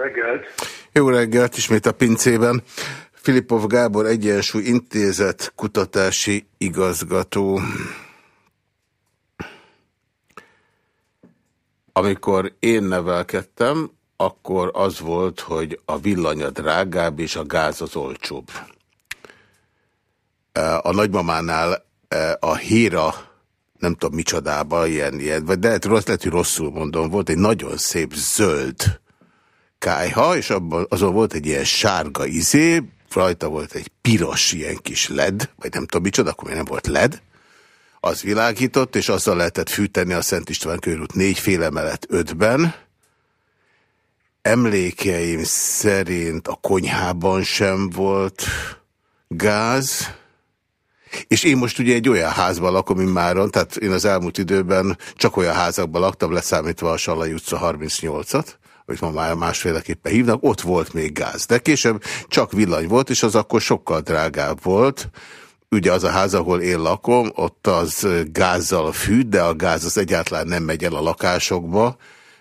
reggelt! Jó reggelt, ismét a pincében. Filipov Gábor Egyensúly Intézet kutatási igazgató. Amikor én nevelkedtem, akkor az volt, hogy a villany a drágább és a gáz az olcsóbb. A nagymamánál a híra, nem tudom micsodába, ilyen, ilyen, de lehet, lehet, hogy rosszul mondom, volt egy nagyon szép zöld kájha, és abban azon volt egy ilyen sárga izé, rajta volt egy piros ilyen kis led, vagy nem tudom micsoda, akkor még nem volt led, az világított, és azzal lehetett fűteni a Szent István körút négy fél mellett ötben. Emlékeim szerint a konyhában sem volt gáz, és én most ugye egy olyan házban lakom, mint máron, tehát én az elmúlt időben csak olyan házakban laktam, leszámítva a Salai utca 38-at, hogy ma már másféleképpen hívnak, ott volt még gáz. De később csak villany volt, és az akkor sokkal drágább volt. Ugye az a ház, ahol én lakom, ott az gázzal fűt, de a gáz az egyáltalán nem megy el a lakásokba,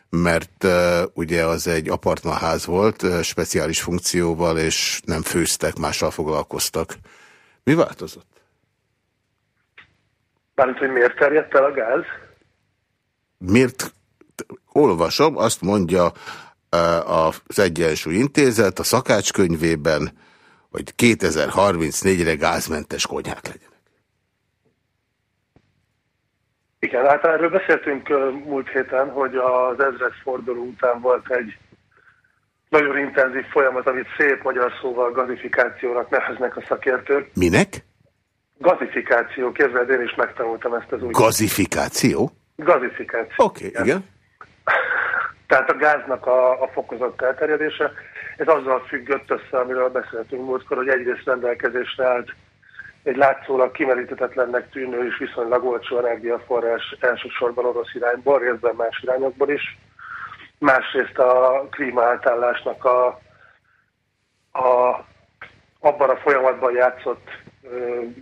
mert uh, ugye az egy apartmanház volt, uh, speciális funkcióval, és nem főztek, mással foglalkoztak. Mi változott? Mármint, hogy miért terjedt el a gáz? Miért olvasom, azt mondja az Egyensúly Intézet a szakácskönyvében, hogy 2034-re gázmentes konyhák legyenek. Igen, hát erről beszéltünk múlt héten, hogy az ezred forduló után volt egy nagyon intenzív folyamat, amit szép magyar szóval gazifikációnak neveznek a szakértők. Minek? Gazifikáció, képzeld, én is megtanultam ezt az új... Gazifikáció? Gazifikáció. Oké, okay, igen. Tehát a gáznak a, a fokozott elterjedése, ez azzal függött össze, amiről beszéltünk múltkor, hogy egyrészt rendelkezésre állt egy látszólag kimerítetetlennek tűnő és viszonylag olcsó energiaforrás elsősorban orosz irányból, részben más irányokból is. Másrészt a klímaátállásnak a, a, abban a folyamatban játszott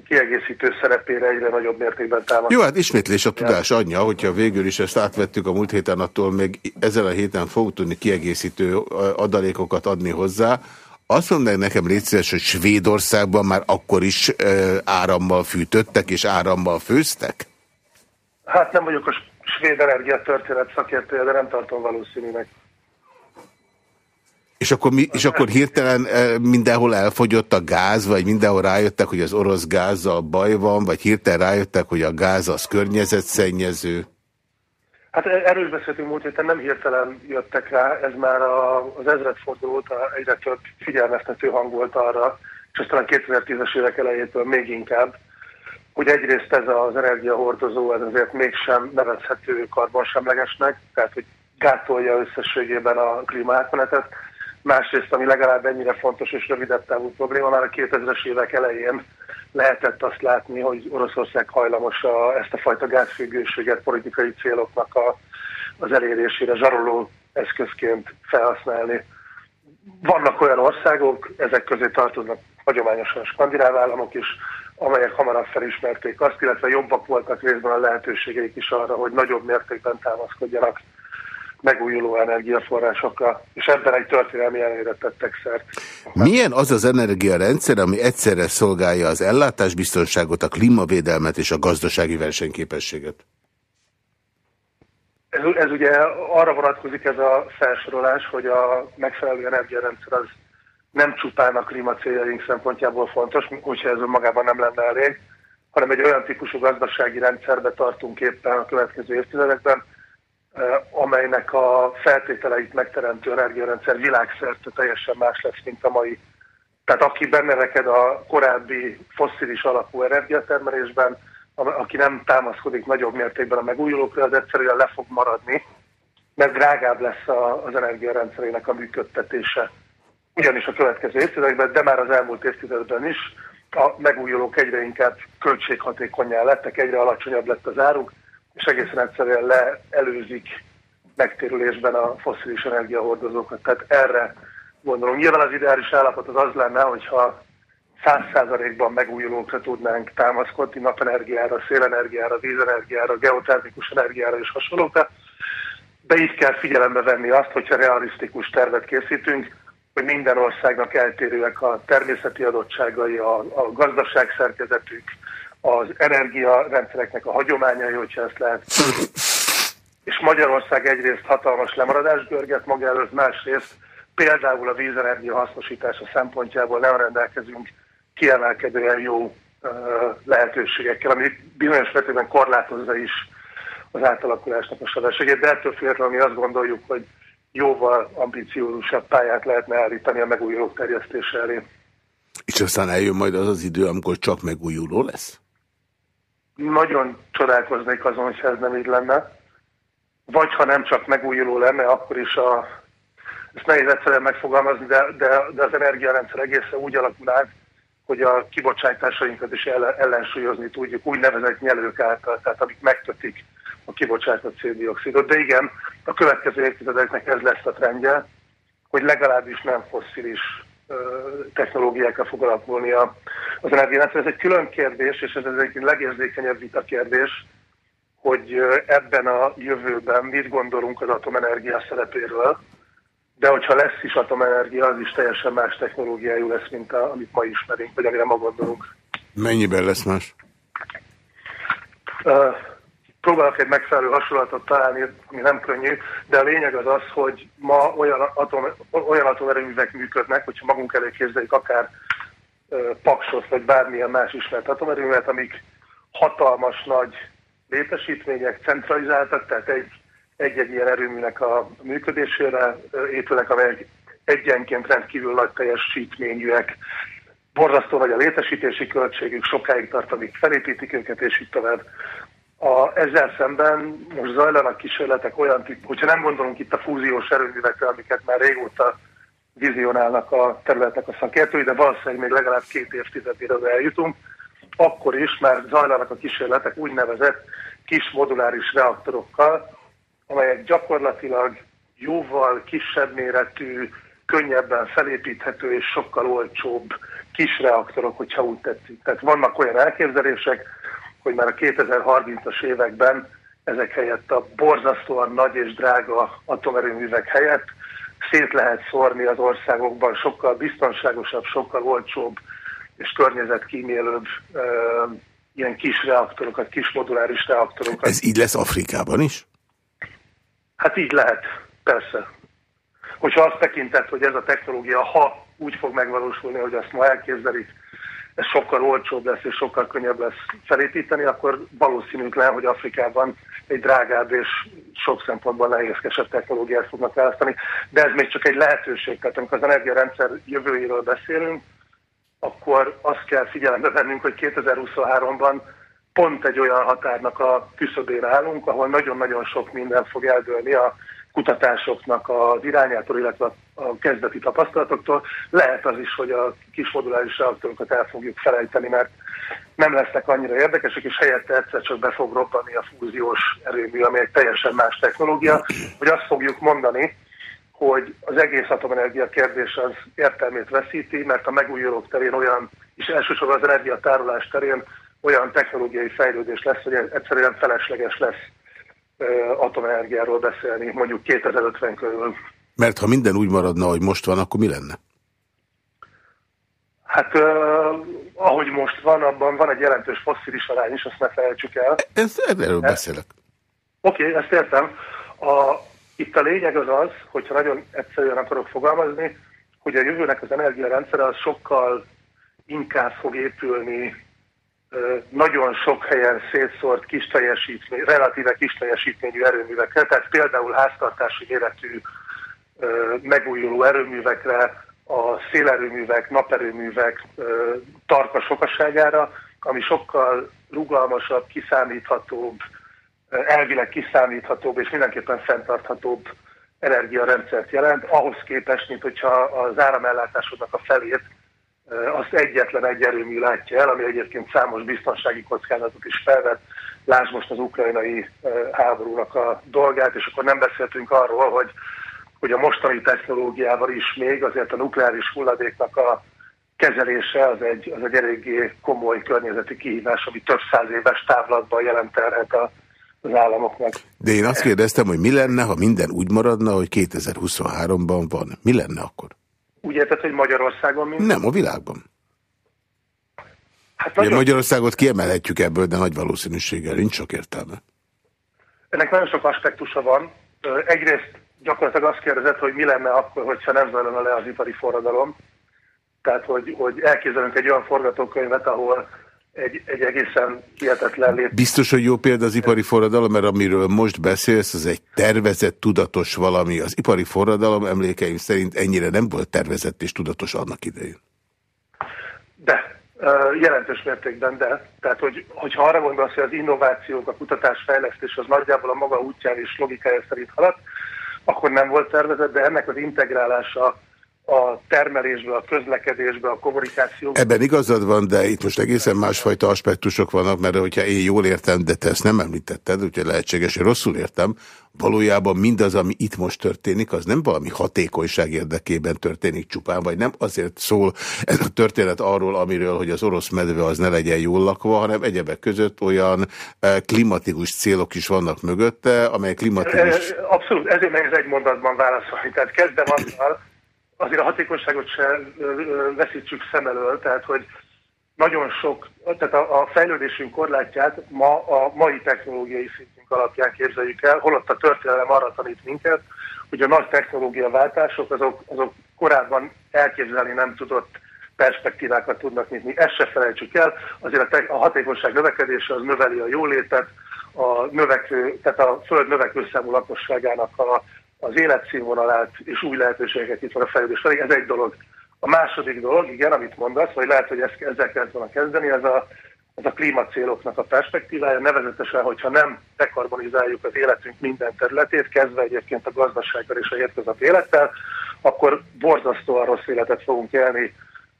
kiegészítő szerepére egyre nagyobb mértékben támad. Jó, hát ismétlés a tudás anyja, hogyha végül is ezt átvettük a múlt héten, attól még ezen a héten fog tudni kiegészítő adalékokat adni hozzá. Azt mondják nekem létszeres, hogy Svédországban már akkor is árammal fűtöttek és árammal főztek? Hát nem vagyok a svéd energia történet szakértője, de nem tartom valószínűnek. És akkor, mi, és akkor hirtelen mindenhol elfogyott a gáz, vagy mindenhol rájöttek, hogy az orosz gázzal baj van, vagy hirtelen rájöttek, hogy a gáz az környezetszennyező? Hát e- erről beszéltünk múlt héten, nem hirtelen jöttek rá, ez már a, az ezredforduló óta egyre több figyelmeztető hang volt arra, és aztán a 2010-es évek elejétől még inkább, hogy egyrészt ez az energiahordozó, ez azért mégsem nevezhető karbonsemlegesnek, tehát hogy gátolja összességében a klímaátmenetet, Másrészt, ami legalább ennyire fontos és rövidebb távú probléma, már a 2000-es évek elején lehetett azt látni, hogy Oroszország hajlamos a, ezt a fajta gázfüggőséget politikai céloknak a, az elérésére zsaroló eszközként felhasználni. Vannak olyan országok, ezek közé tartoznak hagyományosan a skandináv államok is, amelyek hamarabb felismerték azt, illetve jobbak voltak részben a lehetőségeik is arra, hogy nagyobb mértékben támaszkodjanak megújuló energiaforrásokra, és ebben egy történelmi előre tettek szert. Milyen az az energiarendszer, ami egyszerre szolgálja az ellátásbiztonságot, a klímavédelmet és a gazdasági versenyképességet? Ez, ez ugye arra vonatkozik ez a felsorolás, hogy a megfelelő energiarendszer az nem csupán a klímacéljaink szempontjából fontos, hogyha ez magában nem lenne elég, hanem egy olyan típusú gazdasági rendszerbe tartunk éppen a következő évtizedekben, amelynek a feltételeit megteremtő energiarendszer világszerte teljesen más lesz, mint a mai. Tehát aki benne neked a korábbi fosszilis alapú energiatermelésben, aki nem támaszkodik nagyobb mértékben a megújulókra, az egyszerűen le fog maradni, mert drágább lesz az energiarendszerének a működtetése. Ugyanis a következő évtizedekben, de már az elmúlt évtizedben is a megújulók egyre inkább költséghatékonyá lettek, egyre alacsonyabb lett az áruk, és egészen egyszerűen leelőzik megtérülésben a foszilis energiahordozókat. Tehát erre gondolom. Nyilván az ideális állapot az az lenne, hogyha 100%-ban megújulókra tudnánk támaszkodni, napenergiára, szélenergiára, vízenergiára, geotermikus energiára és hasonlókra, de így kell figyelembe venni azt, hogyha realisztikus tervet készítünk, hogy minden országnak eltérőek a természeti adottságai, a, a gazdaság szerkezetük, az energiarendszereknek a hagyományai, hogyha ezt lehet. És Magyarország egyrészt hatalmas lemaradás görget maga előtt, másrészt például a vízenergia hasznosítása szempontjából nem rendelkezünk kiemelkedően jó lehetőségekkel, ami bizonyos mértékben korlátozza is az átalakulásnak a sebességét, de ettől függetlenül mi azt gondoljuk, hogy jóval ambiciózusabb pályát lehetne állítani a megújulók terjesztése elé. És aztán eljön majd az az idő, amikor csak megújuló lesz? Nagyon csodálkoznék azon, hogyha ez nem így lenne. Vagy ha nem csak megújuló lenne, akkor is a, ezt nehéz egyszerűen megfogalmazni, de, de, de az energiarendszer egészen úgy alakul át, hogy a kibocsátásainkat is ellensúlyozni tudjuk úgynevezett nyelők által, tehát amik megkötik a kibocsátott széndiokszidot. De igen, a következő évtizedeknek ez lesz a trendje, hogy legalábbis nem fosszilis technológiákkal fog alakulni az energiárendszer. Ez egy külön kérdés, és ez egyik legérzékenyebb vita kérdés, hogy ebben a jövőben mit gondolunk az atomenergia szerepéről, de hogyha lesz is atomenergia, az is teljesen más technológiájú lesz, mint a, amit ma ismerünk, vagy amire ma gondolunk. Mennyiben lesz más? Uh, próbálok egy megfelelő hasonlatot találni, ami nem könnyű, de a lényeg az az, hogy ma olyan, atom, olyan atomerőművek működnek, hogyha magunk elé képzeljük akár uh, Paksot, vagy bármilyen más ismert atomerőművet, amik hatalmas nagy létesítmények, centralizáltak, tehát egy egy-egy ilyen erőműnek a működésére épülnek, amelyek egyenként rendkívül nagy teljesítményűek, borzasztó nagy a létesítési költségük, sokáig tart, amíg felépítik őket, és így tovább. A, ezzel szemben most zajlanak kísérletek olyan típ, hogyha nem gondolunk itt a fúziós erőművekre, amiket már régóta vizionálnak a területnek a szakértői, de valószínűleg még legalább két évtizedére eljutunk, akkor is már zajlanak a kísérletek úgynevezett kis moduláris reaktorokkal, amelyek gyakorlatilag jóval kisebb méretű, könnyebben felépíthető és sokkal olcsóbb kis reaktorok, hogyha úgy tetszik. Tehát vannak olyan elképzelések, hogy már a 2030-as években ezek helyett a borzasztóan nagy és drága atomerőművek helyett szét lehet szórni az országokban sokkal biztonságosabb, sokkal olcsóbb és környezetkímélőbb e, ilyen kis reaktorokat, kis moduláris reaktorokat. Ez így lesz Afrikában is? Hát így lehet, persze. Hogyha azt tekintett, hogy ez a technológia, ha úgy fog megvalósulni, hogy azt ma elképzelik, ez sokkal olcsóbb lesz és sokkal könnyebb lesz felépíteni, akkor valószínűtlen, hogy Afrikában egy drágább és sok szempontból nehézkesebb technológiát fognak választani. De ez még csak egy lehetőség. Tehát amikor az energiarendszer jövőjéről beszélünk, akkor azt kell figyelembe vennünk, hogy 2023-ban pont egy olyan határnak a küszöbén állunk, ahol nagyon-nagyon sok minden fog eldőlni a kutatásoknak az irányától, illetve a kezdeti tapasztalatoktól. Lehet az is, hogy a kis moduláris reaktorokat el fogjuk felejteni, mert nem lesznek annyira érdekesek, és helyette egyszer csak be fog robbanni a fúziós erőmű, ami egy teljesen más technológia, hogy azt fogjuk mondani, hogy az egész atomenergia kérdés az értelmét veszíti, mert a megújulók terén olyan, és elsősorban az energiatárolás terén olyan technológiai fejlődés lesz, hogy egyszerűen felesleges lesz atomenergiáról beszélni, mondjuk 2050 körül. Mert ha minden úgy maradna, hogy most van, akkor mi lenne? Hát uh, ahogy most van, abban van egy jelentős fosszilis arány is, azt ne felejtsük el. Ez, erről beszélek. Oké, okay, ezt értem. A, itt a lényeg az az, hogyha nagyon egyszerűen akarok fogalmazni, hogy a jövőnek az energiarendszer az sokkal inkább fog épülni nagyon sok helyen szétszórt kis teljesítmény, relatíve kis teljesítményű erőművekre, tehát például háztartási méretű megújuló erőművekre, a szélerőművek, naperőművek tarka sokaságára, ami sokkal rugalmasabb, kiszámíthatóbb, elvileg kiszámíthatóbb és mindenképpen fenntarthatóbb energiarendszert jelent, ahhoz képest, mint hogyha az áramellátásodnak a felét azt egyetlen egy erőmű látja el, ami egyébként számos biztonsági kockázatot is felvet. Lásd most az ukrajnai háborúnak a dolgát, és akkor nem beszéltünk arról, hogy, hogy a mostani technológiával is még azért a nukleáris hulladéknak a kezelése az egy, az egy eléggé komoly környezeti kihívás, ami több száz éves távlatban jelent terhet az az államoknak. De én azt kérdeztem, hogy mi lenne, ha minden úgy maradna, hogy 2023-ban van. Mi lenne akkor? Úgy érted, hogy Magyarországon minden? Nem, a világban. Hát nagyon... Magyarországot kiemelhetjük ebből, de nagy valószínűséggel nincs sok értelme. Ennek nagyon sok aspektusa van. Egyrészt gyakorlatilag azt kérdezett, hogy mi lenne akkor, hogyha nem zajlana le az ipari forradalom. Tehát, hogy, hogy elképzelünk egy olyan forgatókönyvet, ahol egy, egy egészen hihetetlen lép. Biztos, hogy jó példa az ipari forradalom, mert amiről most beszélsz, az egy tervezett, tudatos valami. Az ipari forradalom emlékeim szerint ennyire nem volt tervezett és tudatos annak idején. De, jelentős mértékben, de. Tehát, hogy, hogyha arra gondolsz, hogy az innovációk, a kutatás, fejlesztés az nagyjából a maga útján és logikája szerint haladt, akkor nem volt tervezett, de ennek az integrálása a termelésbe, a közlekedésbe, a kommunikációba. Ebben igazad van, de itt most egészen másfajta aspektusok vannak, mert hogyha én jól értem, de te ezt nem említetted, úgyhogy lehetséges, hogy rosszul értem, valójában mindaz, ami itt most történik, az nem valami hatékonyság érdekében történik csupán, vagy nem azért szól ez a történet arról, amiről, hogy az orosz medve az ne legyen jól lakva, hanem egyebek között olyan eh, klimatikus célok is vannak mögötte, amely klimatikus... Abszolút, ezért nehéz egy mondatban válaszolni. Tehát kezdem azzal, azért a hatékonyságot se veszítsük szem elől, tehát hogy nagyon sok, tehát a, a fejlődésünk korlátját ma a mai technológiai szintünk alapján képzeljük el, holott a történelem arra tanít minket, hogy a nagy technológia váltások azok, azok korábban elképzelni nem tudott perspektívákat tudnak nyitni. Ezt se felejtsük el, azért a, a hatékonyság növekedése az növeli a jólétet, a növekvő, tehát a föld növekvő számú lakosságának a az életszínvonalát és új lehetőségeket itt van a fejlődés felé. Ez egy dolog. A második dolog, igen, amit mondasz, vagy lehet, hogy ezt, ezzel kellett volna kezdeni, ez a, ez a klímacéloknak a perspektívája, nevezetesen, hogyha nem dekarbonizáljuk az életünk minden területét, kezdve egyébként a gazdasággal és a hétköznapi élettel, akkor borzasztóan rossz életet fogunk élni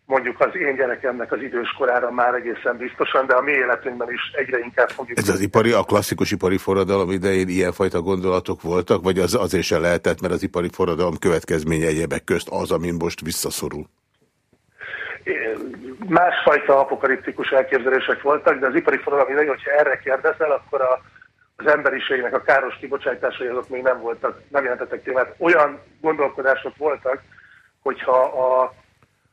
mondjuk az én gyerekemnek az időskorára már egészen biztosan, de a mi életünkben is egyre inkább fogjuk... Ez az ipari, a klasszikus ipari forradalom idején ilyenfajta gondolatok voltak, vagy az azért sem lehetett, mert az ipari forradalom következménye egyebek közt az, amin most visszaszorul? Másfajta apokaliptikus elképzelések voltak, de az ipari forradalom idején, hogyha erre kérdezel, akkor a, az emberiségnek a káros kibocsátásai azok még nem voltak, nem jelentettek témát. Olyan gondolkodások voltak, hogyha a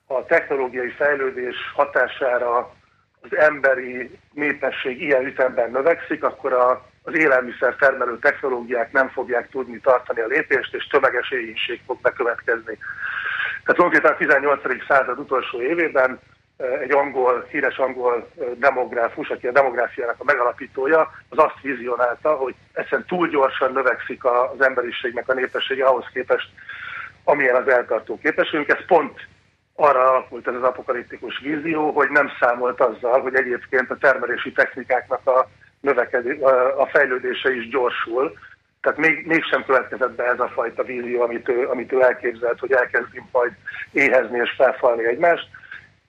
a technológiai fejlődés hatására az emberi népesség ilyen ütemben növekszik, akkor a, az élelmiszer termelő technológiák nem fogják tudni tartani a lépést, és tömeges éhínség fog bekövetkezni. Tehát konkrétan a 18. század utolsó évében eh, egy angol, híres angol eh, demográfus, aki a demográfiának a megalapítója, az azt vizionálta, hogy egyszerűen túl gyorsan növekszik az emberiségnek a népessége ahhoz képest, amilyen az eltartó képességünk. Ez pont arra alakult ez az apokaliptikus vízió, hogy nem számolt azzal, hogy egyébként a termelési technikáknak a, növekedő, a fejlődése is gyorsul. Tehát még, mégsem következett be ez a fajta vízió, amit ő, amit ő elképzelt, hogy elkezdünk majd éhezni és felfalni egymást.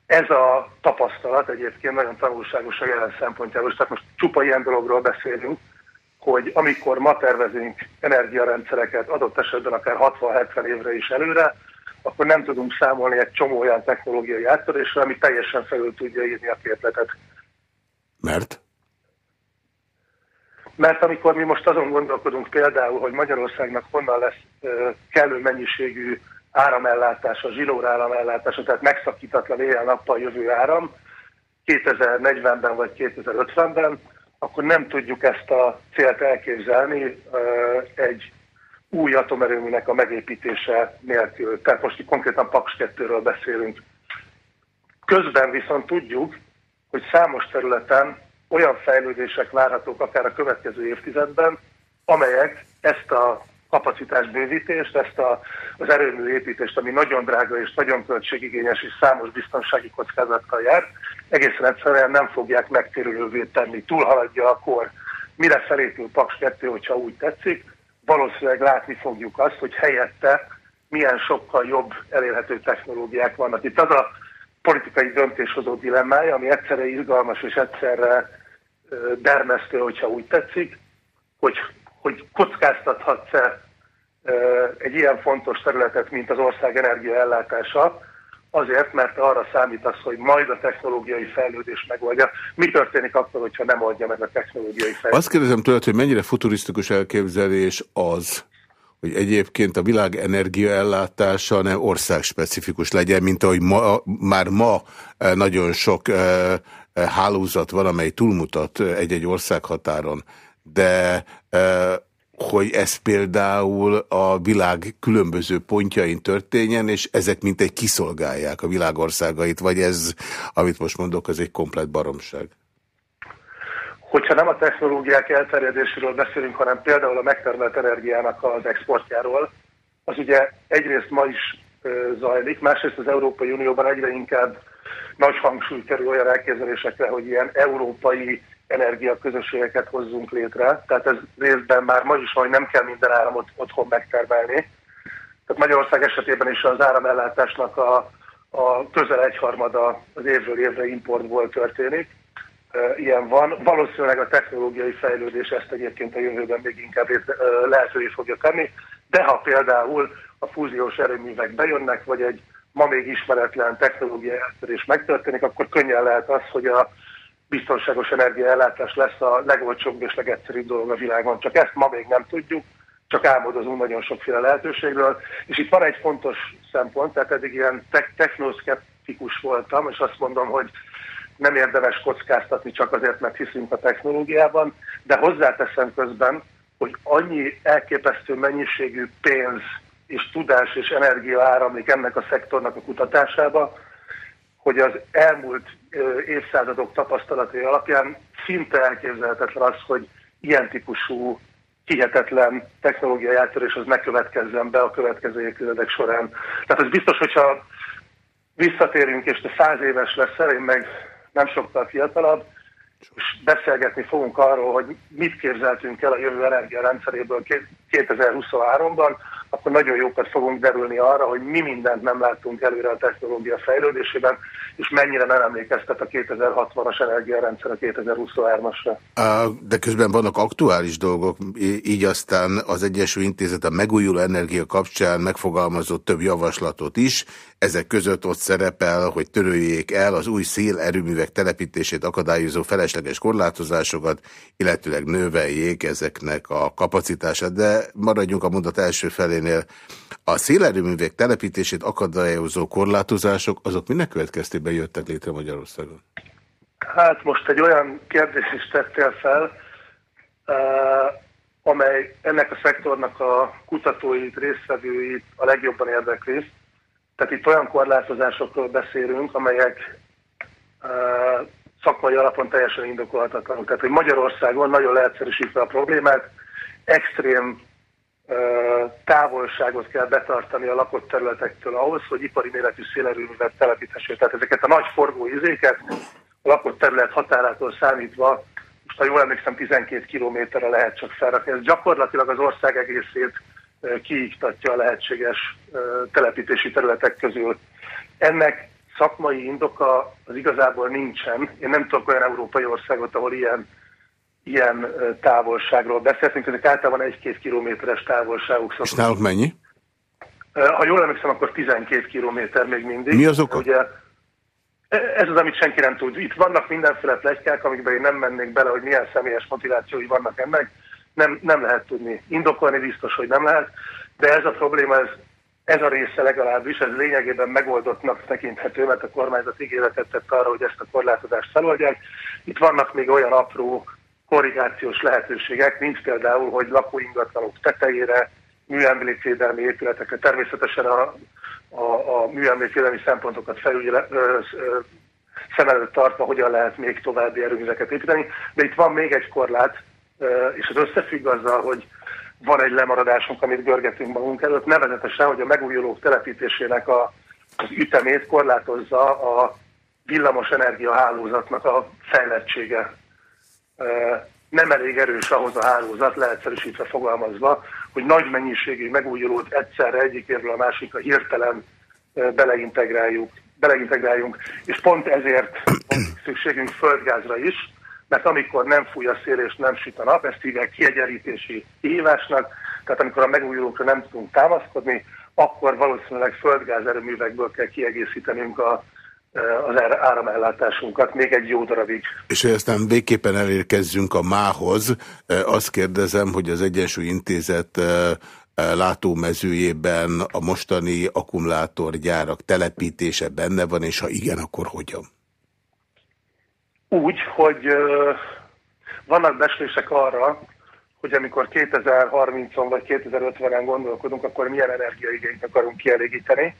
Ez a tapasztalat egyébként nagyon tanulságos a jelen szempontjából, tehát most csupa ilyen dologról beszélünk, hogy amikor ma tervezünk energiarendszereket, adott esetben akár 60-70 évre is előre, akkor nem tudunk számolni egy csomó olyan technológiai áttörésre, ami teljesen felül tudja írni a képletet. Mert? Mert amikor mi most azon gondolkodunk például, hogy Magyarországnak honnan lesz kellő mennyiségű áramellátása, zsilóra áramellátása, tehát megszakítatlan éjjel-nappal jövő áram 2040-ben vagy 2050-ben, akkor nem tudjuk ezt a célt elképzelni egy új atomerőműnek a megépítése nélkül. Tehát most itt konkrétan Paks 2-ről beszélünk. Közben viszont tudjuk, hogy számos területen olyan fejlődések várhatók akár a következő évtizedben, amelyek ezt a kapacitásbővítést, ezt a, az erőmű építést, ami nagyon drága és nagyon költségigényes és számos biztonsági kockázattal jár, egészen egyszerűen nem fogják megtérülővé tenni. Túlhaladja a kor. Mire felépül Paks 2, hogyha úgy tetszik, valószínűleg látni fogjuk azt, hogy helyette milyen sokkal jobb elérhető technológiák vannak. Itt az a politikai döntéshozó dilemmája, ami egyszerre izgalmas és egyszerre dermesztő, hogyha úgy tetszik, hogy, hogy kockáztathatsz-e egy ilyen fontos területet, mint az ország energiaellátása, azért, mert arra számítasz, hogy majd a technológiai fejlődés megoldja. Mi történik akkor, hogyha nem oldja meg a technológiai fejlődés? Azt kérdezem tőled, hogy mennyire futurisztikus elképzelés az, hogy egyébként a világ energiaellátása nem országspecifikus legyen, mint ahogy ma, már ma eh, nagyon sok eh, eh, hálózat van, amely túlmutat egy-egy országhatáron, de hogy ez például a világ különböző pontjain történjen, és ezek mint egy kiszolgálják a világországait, vagy ez, amit most mondok, az egy komplet baromság? Hogyha nem a technológiák elterjedéséről beszélünk, hanem például a megtermelt energiának az exportjáról, az ugye egyrészt ma is zajlik, másrészt az Európai Unióban egyre inkább nagy hangsúly kerül olyan elképzelésekre, hogy ilyen európai energiaközösségeket hozzunk létre. Tehát ez részben már ma is hogy nem kell minden áramot otthon megtermelni. Tehát Magyarország esetében is az áramellátásnak a, a közel egyharmada az évről évre importból történik. Ilyen van. Valószínűleg a technológiai fejlődés ezt egyébként a jövőben még inkább lehetővé fogja tenni, de ha például a fúziós erőművek bejönnek, vagy egy ma még ismeretlen technológiai eltörés megtörténik, akkor könnyen lehet az, hogy a biztonságos energiaellátás lesz a legolcsóbb és legegyszerűbb dolog a világon. Csak ezt ma még nem tudjuk, csak álmodozunk nagyon sokféle lehetőségről. És itt van egy fontos szempont, tehát eddig ilyen te- technoszkeptikus voltam, és azt mondom, hogy nem érdemes kockáztatni csak azért, mert hiszünk a technológiában, de hozzáteszem közben, hogy annyi elképesztő mennyiségű pénz és tudás és energia áramlik ennek a szektornak a kutatásába, hogy az elmúlt évszázadok tapasztalatai alapján szinte elképzelhetetlen az, hogy ilyen típusú hihetetlen technológiai áttörés az ne következzen be a következő évtizedek során. Tehát az biztos, hogyha visszatérünk, és te száz éves leszel, én meg nem sokkal fiatalabb, és beszélgetni fogunk arról, hogy mit képzeltünk el a jövő energiarendszeréből 2023-ban, akkor nagyon jókat fogunk derülni arra, hogy mi mindent nem láttunk előre a technológia fejlődésében, és mennyire nem emlékeztet a 2060-as energiarendszer a 2023-asra. De közben vannak aktuális dolgok, így aztán az Egyesült Intézet a megújuló energia kapcsán megfogalmazott több javaslatot is. Ezek között ott szerepel, hogy töröljék el az új szélerőművek telepítését akadályozó felesleges korlátozásokat, illetőleg növeljék ezeknek a kapacitását. De maradjunk a mondat első felénél. A szélerőművek telepítését akadályozó korlátozások, azok minek következtében jöttek létre Magyarországon? Hát most egy olyan kérdést is tettél fel, uh, amely ennek a szektornak a kutatóit, résztvevőit a legjobban érdekli. Tehát itt olyan korlátozásokról beszélünk, amelyek uh, szakmai alapon teljesen indokolhatatlanok. Tehát, hogy Magyarországon nagyon leegyszerűsítve a problémát, extrém távolságot kell betartani a lakott területektől ahhoz, hogy ipari méretű szélerőművet telepíthessék. Tehát ezeket a nagy forgó izéket a lakott terület határától számítva, most ha jól emlékszem, 12 kilométerre lehet csak felrakni. Ez gyakorlatilag az ország egészét kiiktatja a lehetséges telepítési területek közül. Ennek szakmai indoka az igazából nincsen. Én nem tudok olyan európai országot, ahol ilyen ilyen távolságról beszéltünk, ezek általában egy-két kilométeres távolságuk. És náluk mennyi? Ha jól emlékszem, akkor 12 kilométer még mindig. Mi az oka? Ugye, e, ez az, amit senki nem tud. Itt vannak mindenféle plegykák, amikben én nem mennék bele, hogy milyen személyes motivációi vannak ennek. Nem, nem lehet tudni. Indokolni biztos, hogy nem lehet, de ez a probléma, ez, ez a része legalábbis, ez lényegében megoldottnak tekinthető, mert a kormányzat ígéretet tett arra, hogy ezt a korlátozást feloldják. Itt vannak még olyan apró korrigációs lehetőségek, mint például, hogy lakóingatlanok tetejére, műemlékvédelmi épületekre, természetesen a, a, a műemlékvédelmi szempontokat felügyel, szem előtt tartva, hogyan lehet még további erőműveket építeni. De itt van még egy korlát, és az összefügg azzal, hogy van egy lemaradásunk, amit görgetünk magunk előtt, nevezetesen, hogy a megújulók telepítésének a, az ütemét korlátozza a villamos energiahálózatnak a fejlettsége nem elég erős ahhoz a hálózat, leegyszerűsítve fogalmazva, hogy nagy mennyiségű megújulót egyszerre egyik évről a másikra hirtelen beleintegráljuk, beleintegráljunk. És pont ezért van szükségünk földgázra is, mert amikor nem fúj a szél és nem süt a nap, ezt hívják kiegyenlítési kihívásnak, tehát amikor a megújulókra nem tudunk támaszkodni, akkor valószínűleg földgázerőművekből kell kiegészítenünk a, az áramellátásunkat még egy jó darabig. És hogy aztán végképpen elérkezzünk a mához, azt kérdezem, hogy az Egyensúly Intézet látómezőjében a mostani akkumulátorgyárak telepítése benne van, és ha igen, akkor hogyan? Úgy, hogy vannak beszélések arra, hogy amikor 2030-on vagy 2050-en gondolkodunk, akkor milyen energiaigényt akarunk kielégíteni.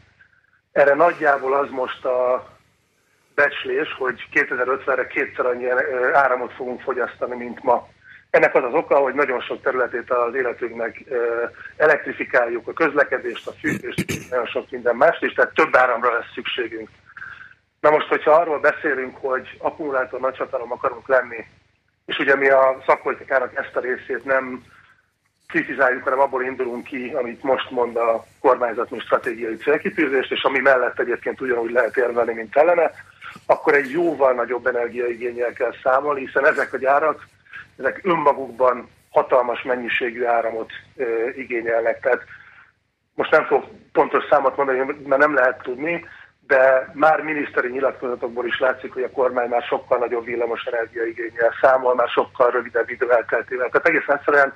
Erre nagyjából az most a becslés, hogy 2050-re kétszer annyi áramot fogunk fogyasztani, mint ma. Ennek az az oka, hogy nagyon sok területét az életünknek elektrifikáljuk, a közlekedést, a fűtést, nagyon sok minden mást is, tehát több áramra lesz szükségünk. Na most, hogyha arról beszélünk, hogy akkumulátor nagyhatalom akarunk lenni, és ugye mi a szakpolitikának ezt a részét nem kritizáljuk, hanem abból indulunk ki, amit most mond a kormányzat, mint stratégiai célkitűzést, és ami mellett egyébként ugyanúgy lehet érvelni, mint ellene, akkor egy jóval nagyobb energiaigényel kell számolni, hiszen ezek a gyárak, ezek önmagukban hatalmas mennyiségű áramot e, igényelnek. Tehát most nem fogok pontos számot mondani, mert nem lehet tudni, de már miniszteri nyilatkozatokból is látszik, hogy a kormány már sokkal nagyobb villamos energiaigényel számol, már sokkal rövidebb idő elteltével. Tehát egész egyszerűen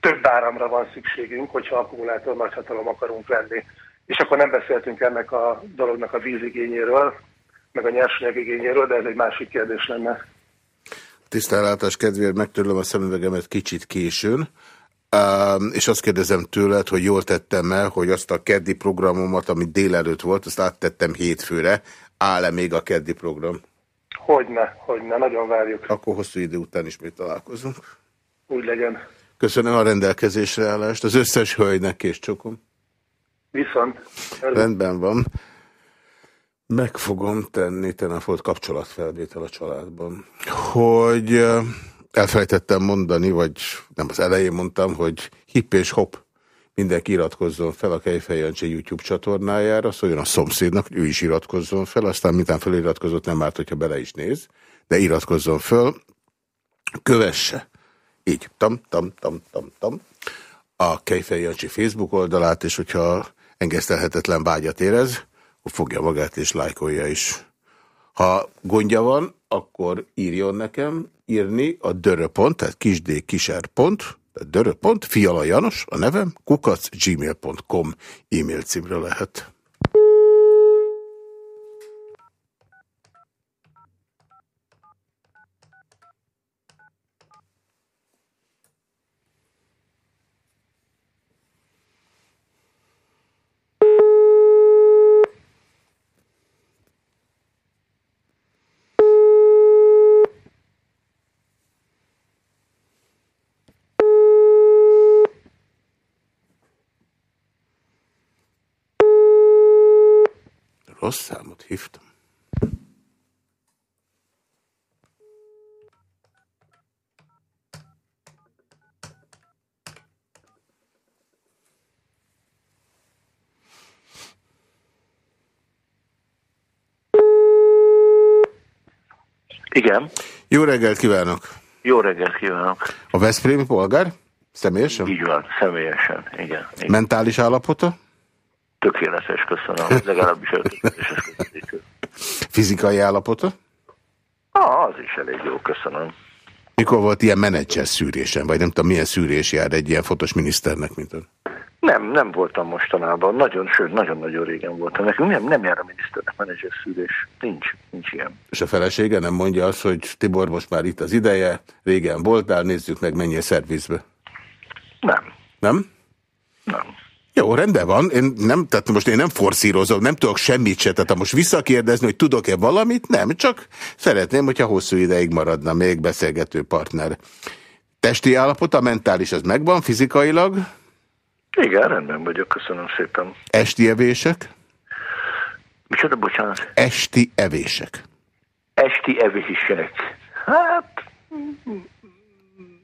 több áramra van szükségünk, hogyha akkumulátor nagyhatalom akarunk lenni. És akkor nem beszéltünk ennek a dolognak a vízigényéről, meg a nyersanyag igényéről, de ez egy másik kérdés lenne. Tisztánlátás kedvéért megtörlöm a szemüvegemet kicsit későn, és azt kérdezem tőled, hogy jól tettem el, hogy azt a keddi programomat, ami délelőtt volt, azt áttettem hétfőre. Áll-e még a keddi program? Hogyne, hogyne, nagyon várjuk. Akkor hosszú idő után ismét találkozunk. Úgy legyen. Köszönöm a rendelkezésre állást. Az összes hölgynek és csokom. Viszont. Rendben van. Meg fogom tenni, te volt kapcsolatfelvétel a családban, hogy elfelejtettem mondani, vagy nem az elején mondtam, hogy hip és hop, mindenki iratkozzon fel a Kejfej Jancsi YouTube csatornájára, szóljon a szomszédnak, hogy ő is iratkozzon fel, aztán mintán feliratkozott, nem árt, hogyha bele is néz, de iratkozzon fel, kövesse, így, tam, tam, tam, tam, tam, a Kejfej Jancsi Facebook oldalát, és hogyha engesztelhetetlen vágyat érez, akkor fogja magát és lájkolja is. Ha gondja van, akkor írjon nekem, írni a dörö.pont, tehát kisdkiser.pont, tehát dörö.pont, Fiala Janos, a nevem, kukacgmail.com e-mail címre lehet. Rossz számot hívtam. Igen. Jó reggelt kívánok! Jó reggelt kívánok! A Veszprémi polgár? Személyesen? Így van, személyesen, igen. igen. Mentális állapota? Tökéletes, köszönöm. Legalábbis tökéletes Fizikai állapota? Ah, az is elég jó, köszönöm. Mikor volt ilyen menedzser szűrésen, vagy nem tudom, milyen szűrés jár egy ilyen fontos miniszternek, mint ön? Nem, nem voltam mostanában. Nagyon, sőt, nagyon-nagyon régen voltam. Nekünk nem, nem jár a miniszternek menedzser szűrés. Nincs, nincs ilyen. És a felesége nem mondja azt, hogy Tibor, most már itt az ideje, régen voltál, nézzük meg, mennyi a szervizbe. Nem. Nem? Nem. Jó, rendben van. Én nem, tehát most én nem forszírozom, nem tudok semmit se. Tehát ha most visszakérdezni, hogy tudok-e valamit, nem. Csak szeretném, hogyha hosszú ideig maradna még beszélgető partner. Testi állapota, mentális, az megvan fizikailag? Igen, rendben vagyok, köszönöm szépen. Esti evések? Micsoda, bocsánat? Esti evések. Esti evések. Hát,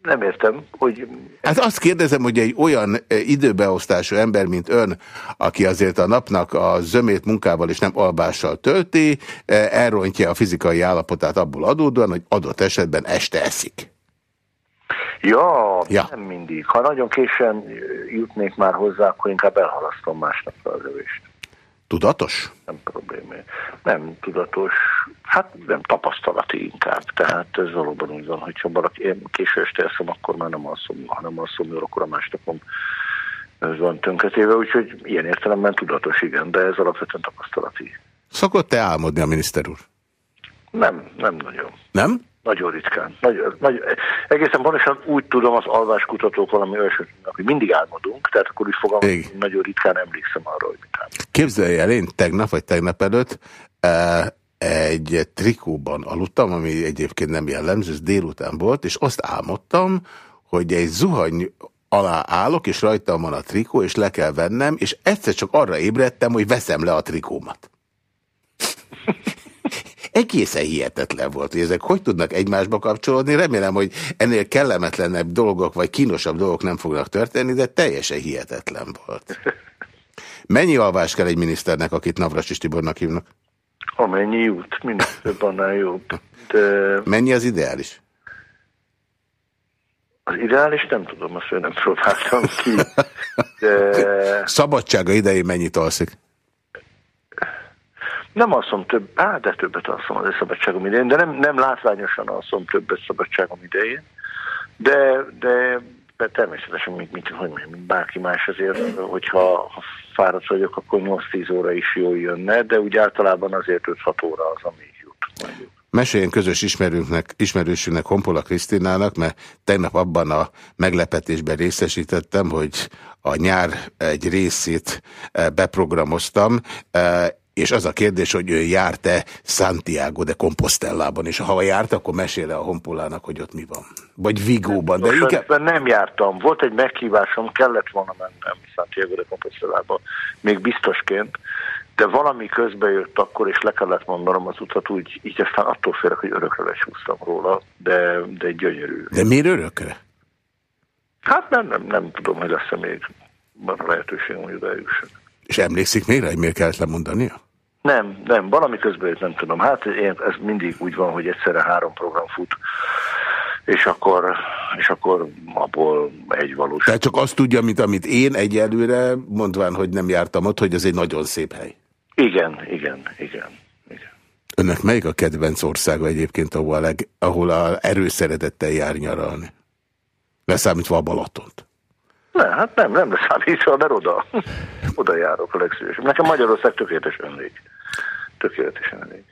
nem értem, hogy... Hát azt kérdezem, hogy egy olyan e, időbeosztású ember, mint ön, aki azért a napnak a zömét munkával és nem albással tölti, e, elrontja a fizikai állapotát abból adódóan, hogy adott esetben este eszik. Ja, ja, nem mindig. Ha nagyon későn jutnék már hozzá, akkor inkább elhalasztom másnapra az övést. Tudatos? Nem probléma. Nem tudatos, hát nem tapasztalati inkább. Tehát ez valóban úgy van, hogyha valaki én késő este eszem, akkor már nem alszom, ha nem alszom, akkor a másnapom ez van tönkretéve, úgyhogy ilyen értelemben tudatos, igen, de ez alapvetően tapasztalati. Szokott-e álmodni a miniszter úr? Nem, nem nagyon. Nem? Nagyon ritkán. Nagy, nagy, egészen pontosan úgy tudom az alváskutatók valami olyasminek, hogy mindig álmodunk, tehát akkor úgy fogalmazom, nagyon ritkán emlékszem arra, hogy mit álmodunk. Képzelj el, én tegnap vagy tegnap előtt e, egy trikóban aludtam, ami egyébként nem jellemző, ez délután volt, és azt álmodtam, hogy egy zuhany alá állok, és rajtam van a trikó, és le kell vennem, és egyszer csak arra ébredtem, hogy veszem le a trikómat. Egészen hihetetlen volt, hogy ezek hogy tudnak egymásba kapcsolódni. Remélem, hogy ennél kellemetlenebb dolgok, vagy kínosabb dolgok nem fognak történni, de teljesen hihetetlen volt. Mennyi alvás kell egy miniszternek, akit Navras Tibornak hívnak? Amennyi jut, minél több, annál jobb. De... Mennyi az ideális? Az ideális nem tudom, azt én nem próbáltam ki. De... Szabadsága idején mennyit alszik? Nem alszom több, á, de többet alszom az szabadságom idején, de nem, nem látványosan alszom többet szabadságom idején, de, de, de természetesen, mint, mint, hogy bárki más azért, hogyha ha fáradt vagyok, akkor 8-10 óra is jól jönne, de úgy általában azért 5-6 óra az, ami jut. Mondjuk. Meséljen közös ismerőnknek, ismerősünknek, Honpola Krisztinának, mert tegnap abban a meglepetésben részesítettem, hogy a nyár egy részét eh, beprogramoztam, eh, és az a kérdés, hogy ő járt-e Santiago de Compostellában, és ha járt, akkor mesélje a Honpolának, hogy ott mi van. Vagy Vigóban. De inkább... Nem jártam. Volt egy meghívásom, kellett volna mennem Santiago de Compostellába, még biztosként, de valami közbe jött akkor, és le kellett mondanom az utat, úgy, így aztán attól félek, hogy örökre lesúsztam róla, de, de gyönyörű. De miért örökre? Hát nem, nem, nem tudom, hogy lesz-e még lehetőségem, hogy oda És emlékszik még rá, hogy miért kellett lemondania? Nem, nem, valami közben nem tudom. Hát én, ez mindig úgy van, hogy egyszerre három program fut, és akkor, és akkor abból egy valós. Tehát csak azt tudja, mint amit én egyelőre, mondván, hogy nem jártam ott, hogy ez egy nagyon szép hely. Igen, igen, igen. igen. Önnek melyik a kedvenc országa egyébként, ahol a, leg, ahol a erőszeretettel jár nyaralni? Leszámítva a Balatont. Ne, hát nem, nem leszámítva, mert oda, oda járok a legszívesebb. Nekem Magyarország tökéletesen elég. Tökéletesen elég.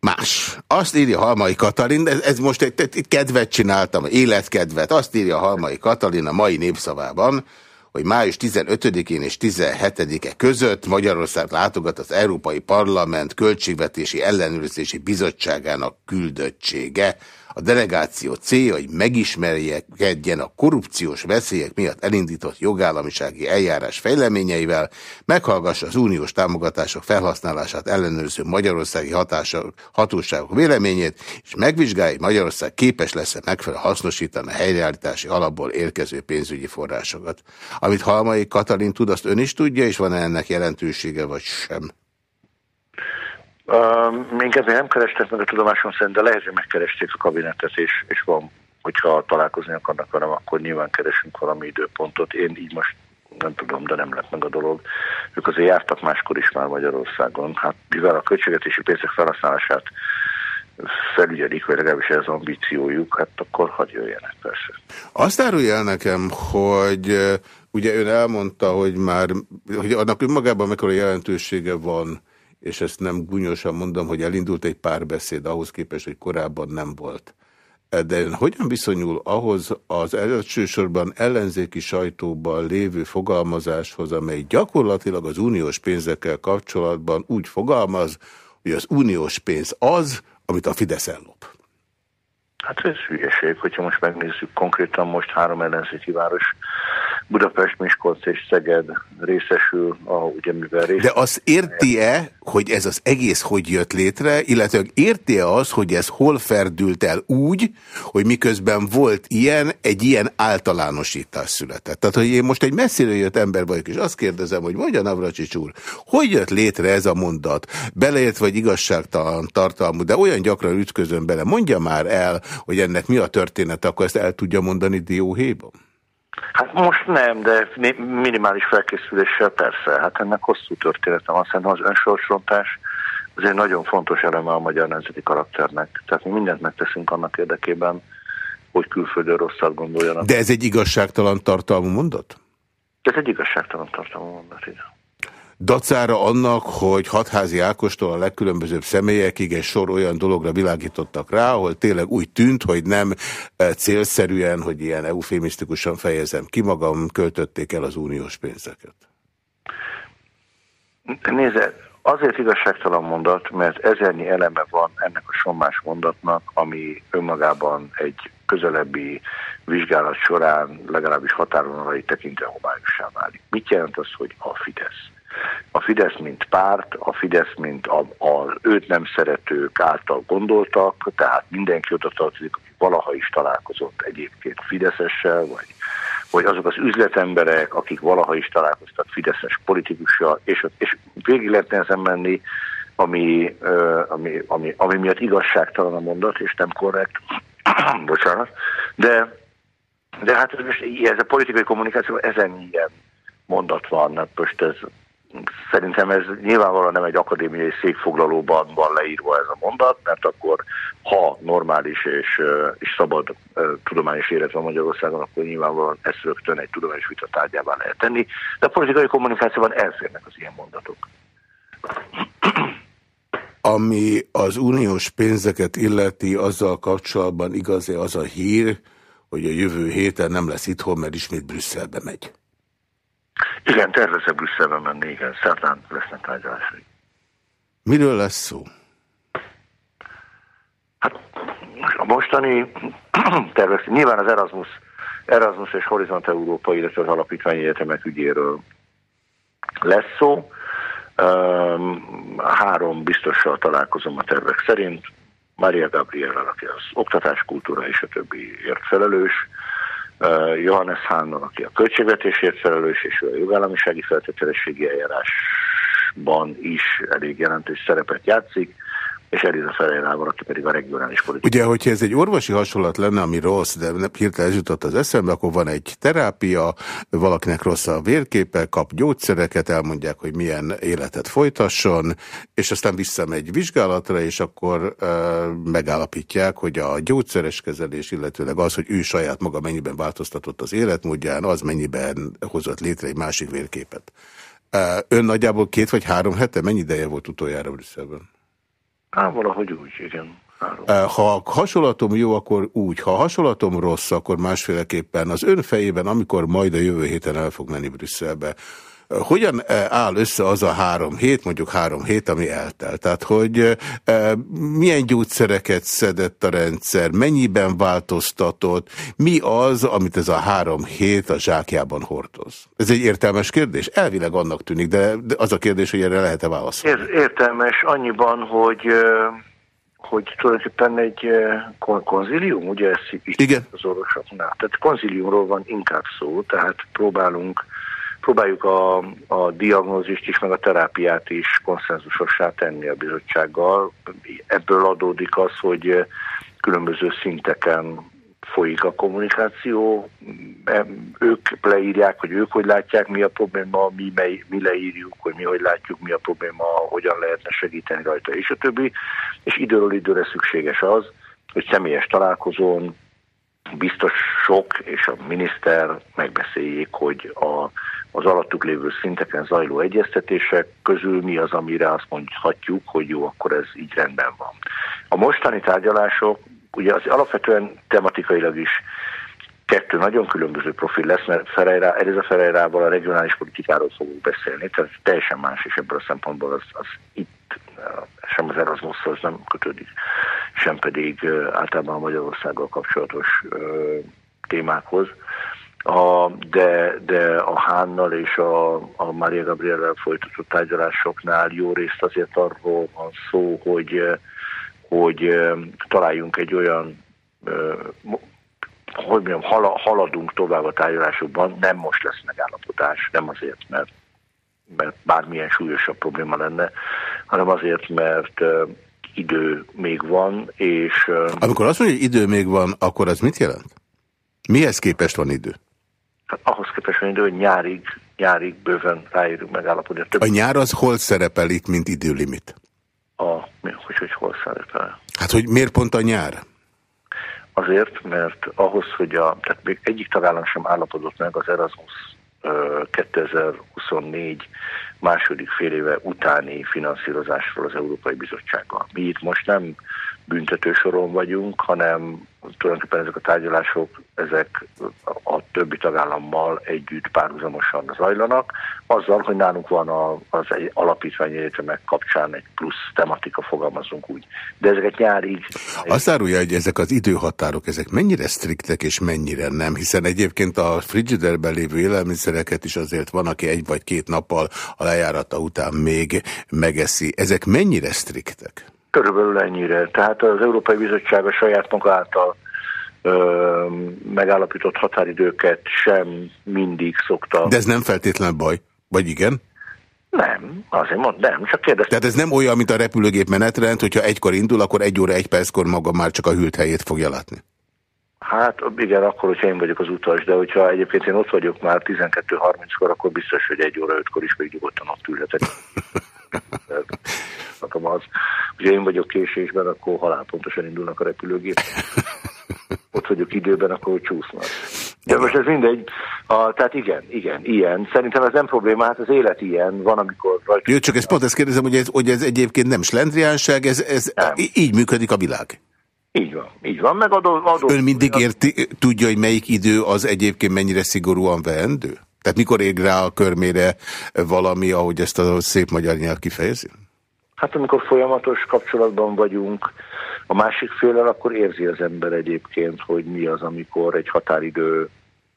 Más. Azt írja Halmai Katalin, ez, ez most egy, egy kedvet csináltam, életkedvet. Azt írja Halmai Katalin a mai népszavában, hogy május 15-én és 17-e között Magyarország látogat az Európai Parlament Költségvetési Ellenőrzési Bizottságának küldöttsége. A delegáció célja, hogy megismerjedjen a korrupciós veszélyek miatt elindított jogállamisági eljárás fejleményeivel, meghallgassa az uniós támogatások felhasználását ellenőrző magyarországi hatások, hatóságok véleményét, és megvizsgálja, hogy Magyarország képes lesz-e megfelelően hasznosítani a helyreállítási alapból érkező pénzügyi forrásokat. Amit Halmai Katalin tud, azt ön is tudja, és van -e ennek jelentősége, vagy sem? Minket még nem kerestek meg a tudomásom szerint, de lehet, hogy megkeresték a kabinetet, és, és van, hogyha találkozni akarnak velem, akkor nyilván keresünk valami időpontot. Én így most nem tudom, de nem lett meg a dolog. Ők azért jártak máskor is már Magyarországon. Hát mivel a költségvetési pénzek felhasználását felügyelik, vagy legalábbis ez ambíciójuk, hát akkor hadd jöjjenek persze. Azt árulja el nekem, hogy ugye ön elmondta, hogy már, hogy annak önmagában mekkora jelentősége van, és ezt nem gúnyosan mondom, hogy elindult egy párbeszéd ahhoz képest, hogy korábban nem volt. De ön hogyan viszonyul ahhoz az elsősorban ellenzéki sajtóban lévő fogalmazáshoz, amely gyakorlatilag az uniós pénzekkel kapcsolatban úgy fogalmaz, hogy az uniós pénz az, amit a Fidesz ellop? Hát ez hülyeség, hogyha most megnézzük konkrétan most három ellenzéki város Budapest, Miskolc és Szeged részesül, a, ugye mivel részesül. De az érti-e, hogy ez az egész hogy jött létre, illetve érti-e az, hogy ez hol ferdült el úgy, hogy miközben volt ilyen, egy ilyen általánosítás született. Tehát, hogy én most egy messziről jött ember vagyok, és azt kérdezem, hogy mondja Navracsics úr, hogy jött létre ez a mondat? Beleért vagy igazságtalan tartalmú, de olyan gyakran ütközön bele. Mondja már el, hogy ennek mi a történet, akkor ezt el tudja mondani dióhéjban? Hát most nem, de minimális felkészüléssel persze. Hát ennek hosszú történetem. Azt hiszem, az önsorsrontás az egy nagyon fontos eleme a magyar nemzeti karakternek. Tehát mi mindent megteszünk annak érdekében, hogy külföldön rosszat gondoljanak. De ez egy igazságtalan tartalmú mondat? Ez egy igazságtalan tartalmú mondat, igen. Dacára annak, hogy hatházi Ákostól a legkülönbözőbb személyekig egy sor olyan dologra világítottak rá, ahol tényleg úgy tűnt, hogy nem e, célszerűen, hogy ilyen eufémisztikusan fejezem ki magam, költötték el az uniós pénzeket. Nézze, azért igazságtalan mondat, mert ezernyi eleme van ennek a sommás mondatnak, ami önmagában egy közelebbi vizsgálat során legalábbis határon tekintve homályossá válik. Mit jelent az, hogy a Fidesz? A Fidesz mint párt, a Fidesz mint a, a őt nem szeretők által gondoltak, tehát mindenki oda tartozik, aki valaha is találkozott egyébként Fideszessel, vagy, vagy azok az üzletemberek, akik valaha is találkoztak Fideszes politikussal, és, és végig lehetne ezen menni, ami, ami, ami, ami miatt igazságtalan a mondat, és nem korrekt, bocsánat, de, de hát ez a politikai kommunikáció ezen ilyen mondat van, hát most ez Szerintem ez nyilvánvalóan nem egy akadémiai székfoglalóban van leírva ez a mondat, mert akkor ha normális és, és szabad tudományos élet van Magyarországon, akkor nyilvánvalóan ezt rögtön egy tudományos vita tárgyában lehet tenni, de a politikai kommunikációban elférnek az ilyen mondatok. Ami az uniós pénzeket illeti, azzal kapcsolatban igaz-e az a hír, hogy a jövő héten nem lesz itthon, mert ismét Brüsszelbe megy? Igen, tervezek Brüsszelbe menni, igen. Szerdán lesznek tárgyalásai. Miről lesz szó? Hát a mostani tervez, nyilván az Erasmus, Erasmus és Horizont Európa, illetve az alapítványi egyetemek ügyéről lesz szó. Három biztossal találkozom a tervek szerint. Maria Gabriel, aki az oktatás, kultúra és a többi ért felelős. Johannes Hánnal, aki a költségvetésért felelős, és a jogállamisági feltételességi eljárásban is elég jelentős szerepet játszik és Eliza Ferreirával, aki pedig a regionális politika. Ugye, hogyha ez egy orvosi hasonlat lenne, ami rossz, de hirtelen jutott az eszembe, akkor van egy terápia, valakinek rossz a vérképe, kap gyógyszereket, elmondják, hogy milyen életet folytasson, és aztán visszamegy vizsgálatra, és akkor e, megállapítják, hogy a gyógyszeres kezelés, illetőleg az, hogy ő saját maga mennyiben változtatott az életmódján, az mennyiben hozott létre egy másik vérképet. Ön nagyjából két vagy három hete, mennyi ideje volt utoljára Brüsszelben? Á, valahogy úgy, igen. Ha hasonlatom jó, akkor úgy. Ha hasonlatom rossz, akkor másféleképpen az ön fejében, amikor majd a jövő héten el fog menni Brüsszelbe, hogyan eh, áll össze az a három hét, mondjuk három hét, ami eltelt? Tehát, hogy eh, milyen gyógyszereket szedett a rendszer, mennyiben változtatott, mi az, amit ez a három hét a zsákjában hordoz? Ez egy értelmes kérdés? Elvileg annak tűnik, de az a kérdés, hogy erre lehet-e válaszolni? Értelmes annyiban, hogy hogy tulajdonképpen egy konzilium, ugye ez Igen. az orvosoknál. Tehát konziliumról van inkább szó, tehát próbálunk próbáljuk a, a diagnózist is, meg a terápiát is konszenzusossá tenni a bizottsággal. Ebből adódik az, hogy különböző szinteken folyik a kommunikáció, ők leírják, hogy ők hogy látják, mi a probléma, mi, mely, mi leírjuk, hogy mi hogy látjuk, mi a probléma, hogyan lehetne segíteni rajta, és a többi. És időről időre szükséges az, hogy személyes találkozón biztos sok és a miniszter megbeszéljék, hogy a, az alattuk lévő szinteken zajló egyeztetések közül mi az, amire azt mondhatjuk, hogy jó, akkor ez így rendben van. A mostani tárgyalások, ugye az alapvetően tematikailag is kettő nagyon különböző profil lesz, mert Ferreira, Eliza Ferreirával a regionális politikáról fogunk beszélni, tehát teljesen más, és ebből a szempontból az, az itt sem az Erasmushoz nem kötődik, sem pedig általában a Magyarországgal kapcsolatos témákhoz. A, de, de a Hánnal és a, a Mária Gabriellel folytatott tárgyalásoknál jó részt azért arról van szó, hogy, hogy találjunk egy olyan hogy mondjam, haladunk tovább a tárgyalásokban, nem most lesz megállapodás, nem azért, mert, mert bármilyen súlyosabb probléma lenne, hanem azért, mert idő még van, és... Amikor azt mondja, hogy idő még van, akkor az mit jelent? Mihez képest van idő? Hát ahhoz képest van idő, hogy nyárig, nyárig bőven ráérünk megállapodni. Több... A nyár az hol szerepel itt, mint időlimit? A, hogy, hogy hol szerepel? Hát, hogy miért pont a nyár? Azért, mert ahhoz, hogy a, tehát még egyik tagállam sem állapodott meg az Erasmus 2024 második fél éve utáni finanszírozásról az Európai Bizottsággal. Mi itt most nem büntető soron vagyunk, hanem tulajdonképpen ezek a tárgyalások ezek a többi tagállammal együtt párhuzamosan zajlanak, azzal, hogy nálunk van a, az egy alapítványi egyetemek kapcsán egy plusz tematika, fogalmazunk úgy. De ezeket nyárig... Azt árulja, hogy ezek az időhatárok, ezek mennyire striktek és mennyire nem, hiszen egyébként a frigiderben lévő élelmiszereket is azért van, aki egy vagy két nappal a lejárata után még megeszi. Ezek mennyire striktek? Körülbelül ennyire. Tehát az Európai Bizottság a saját maga által ö, megállapított határidőket sem mindig szokta. De ez nem feltétlen baj? Vagy igen? Nem, azért mond, nem, csak kérdeztem. Tehát ez nem olyan, mint a repülőgép menetrend, hogyha egykor indul, akkor egy óra, egy perckor maga már csak a hűlt helyét fogja látni. Hát igen, akkor, hogyha én vagyok az utas, de hogyha egyébként én ott vagyok már 12.30-kor, akkor biztos, hogy egy óra ötkor is még nyugodtan ott ülhetek. tapasztalatom az, hogy én vagyok késésben, akkor halálpontosan indulnak a repülőgép. Ott vagyok időben, akkor csúsznak. De most ez mindegy. A, tehát igen, igen, ilyen. Szerintem ez nem probléma, hát az élet ilyen, van, amikor... Jó, csak ezt pont ezt kérdezem, hogy ez, hogy ez egyébként nem slendriánság, ez, ez nem. így működik a világ. Így van, így van, meg adó... adó Ön mindig érti, tudja, hogy melyik idő az egyébként mennyire szigorúan veendő? Tehát mikor ég rá a körmére valami, ahogy ezt a szép magyar nyelv kifejezi? Hát amikor folyamatos kapcsolatban vagyunk a másik félel, akkor érzi az ember egyébként, hogy mi az, amikor egy határidő,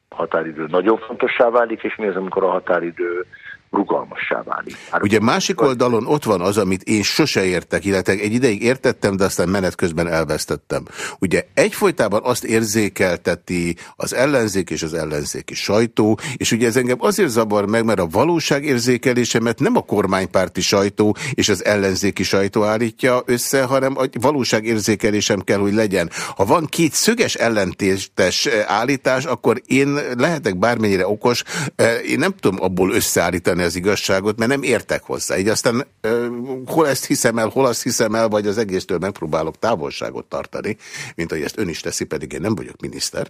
határidő nagyon fontossá válik, és mi az, amikor a határidő rugalmassá válik. Hát, Ugye másik oldalon ott van az, amit én sose értek, illetve egy ideig értettem, de aztán menet közben elvesztettem. Ugye egyfolytában azt érzékelteti az ellenzék és az ellenzéki sajtó, és ugye ez engem azért zavar meg, mert a valóságérzékelésemet nem a kormánypárti sajtó és az ellenzéki sajtó állítja össze, hanem a valóságérzékelésem kell, hogy legyen. Ha van két szöges ellentétes állítás, akkor én lehetek bármennyire okos, eh, én nem tudom abból összeállítani az igazságot, mert nem értek hozzá. Így aztán hol ezt hiszem el, hol azt hiszem el, vagy az egésztől megpróbálok távolságot tartani, mint ahogy ezt ön is teszi, pedig én nem vagyok miniszter,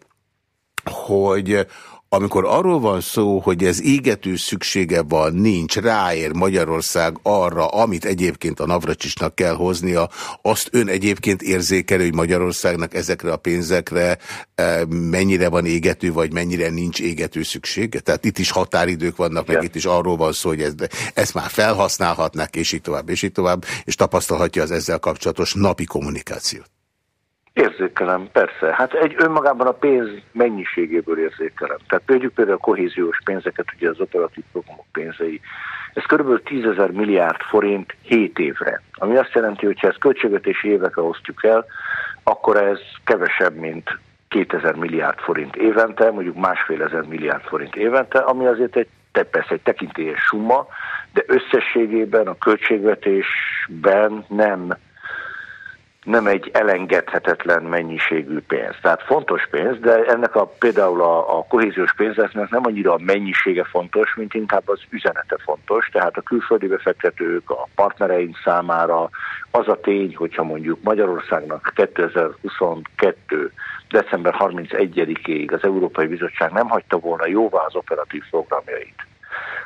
hogy amikor arról van szó, hogy ez égető szüksége van, nincs, ráér Magyarország arra, amit egyébként a Navracsisnak kell hoznia, azt ön egyébként érzékelő, hogy Magyarországnak ezekre a pénzekre e, mennyire van égető, vagy mennyire nincs égető szüksége? Tehát itt is határidők vannak, meg itt is arról van szó, hogy ez, ezt már felhasználhatnák, és így tovább, és így tovább, és tapasztalhatja az ezzel kapcsolatos napi kommunikációt. Érzékelem, persze. Hát egy önmagában a pénz mennyiségéből érzékelem. Tehát például, például a kohéziós pénzeket, ugye az operatív programok pénzei, ez kb. 10 ezer milliárd forint 7 évre. Ami azt jelenti, hogy ha ezt költségvetési évekre osztjuk el, akkor ez kevesebb, mint 2000 milliárd forint évente, mondjuk másfél ezer milliárd forint évente, ami azért egy, persze egy tekintélyes summa, de összességében a költségvetésben nem nem egy elengedhetetlen mennyiségű pénz. Tehát fontos pénz, de ennek a, például a, a kohéziós pénzeknek nem annyira a mennyisége fontos, mint inkább az üzenete fontos. Tehát a külföldi befektetők, a partnereink számára az a tény, hogyha mondjuk Magyarországnak 2022 december 31-ig az Európai Bizottság nem hagyta volna jóvá az operatív programjait,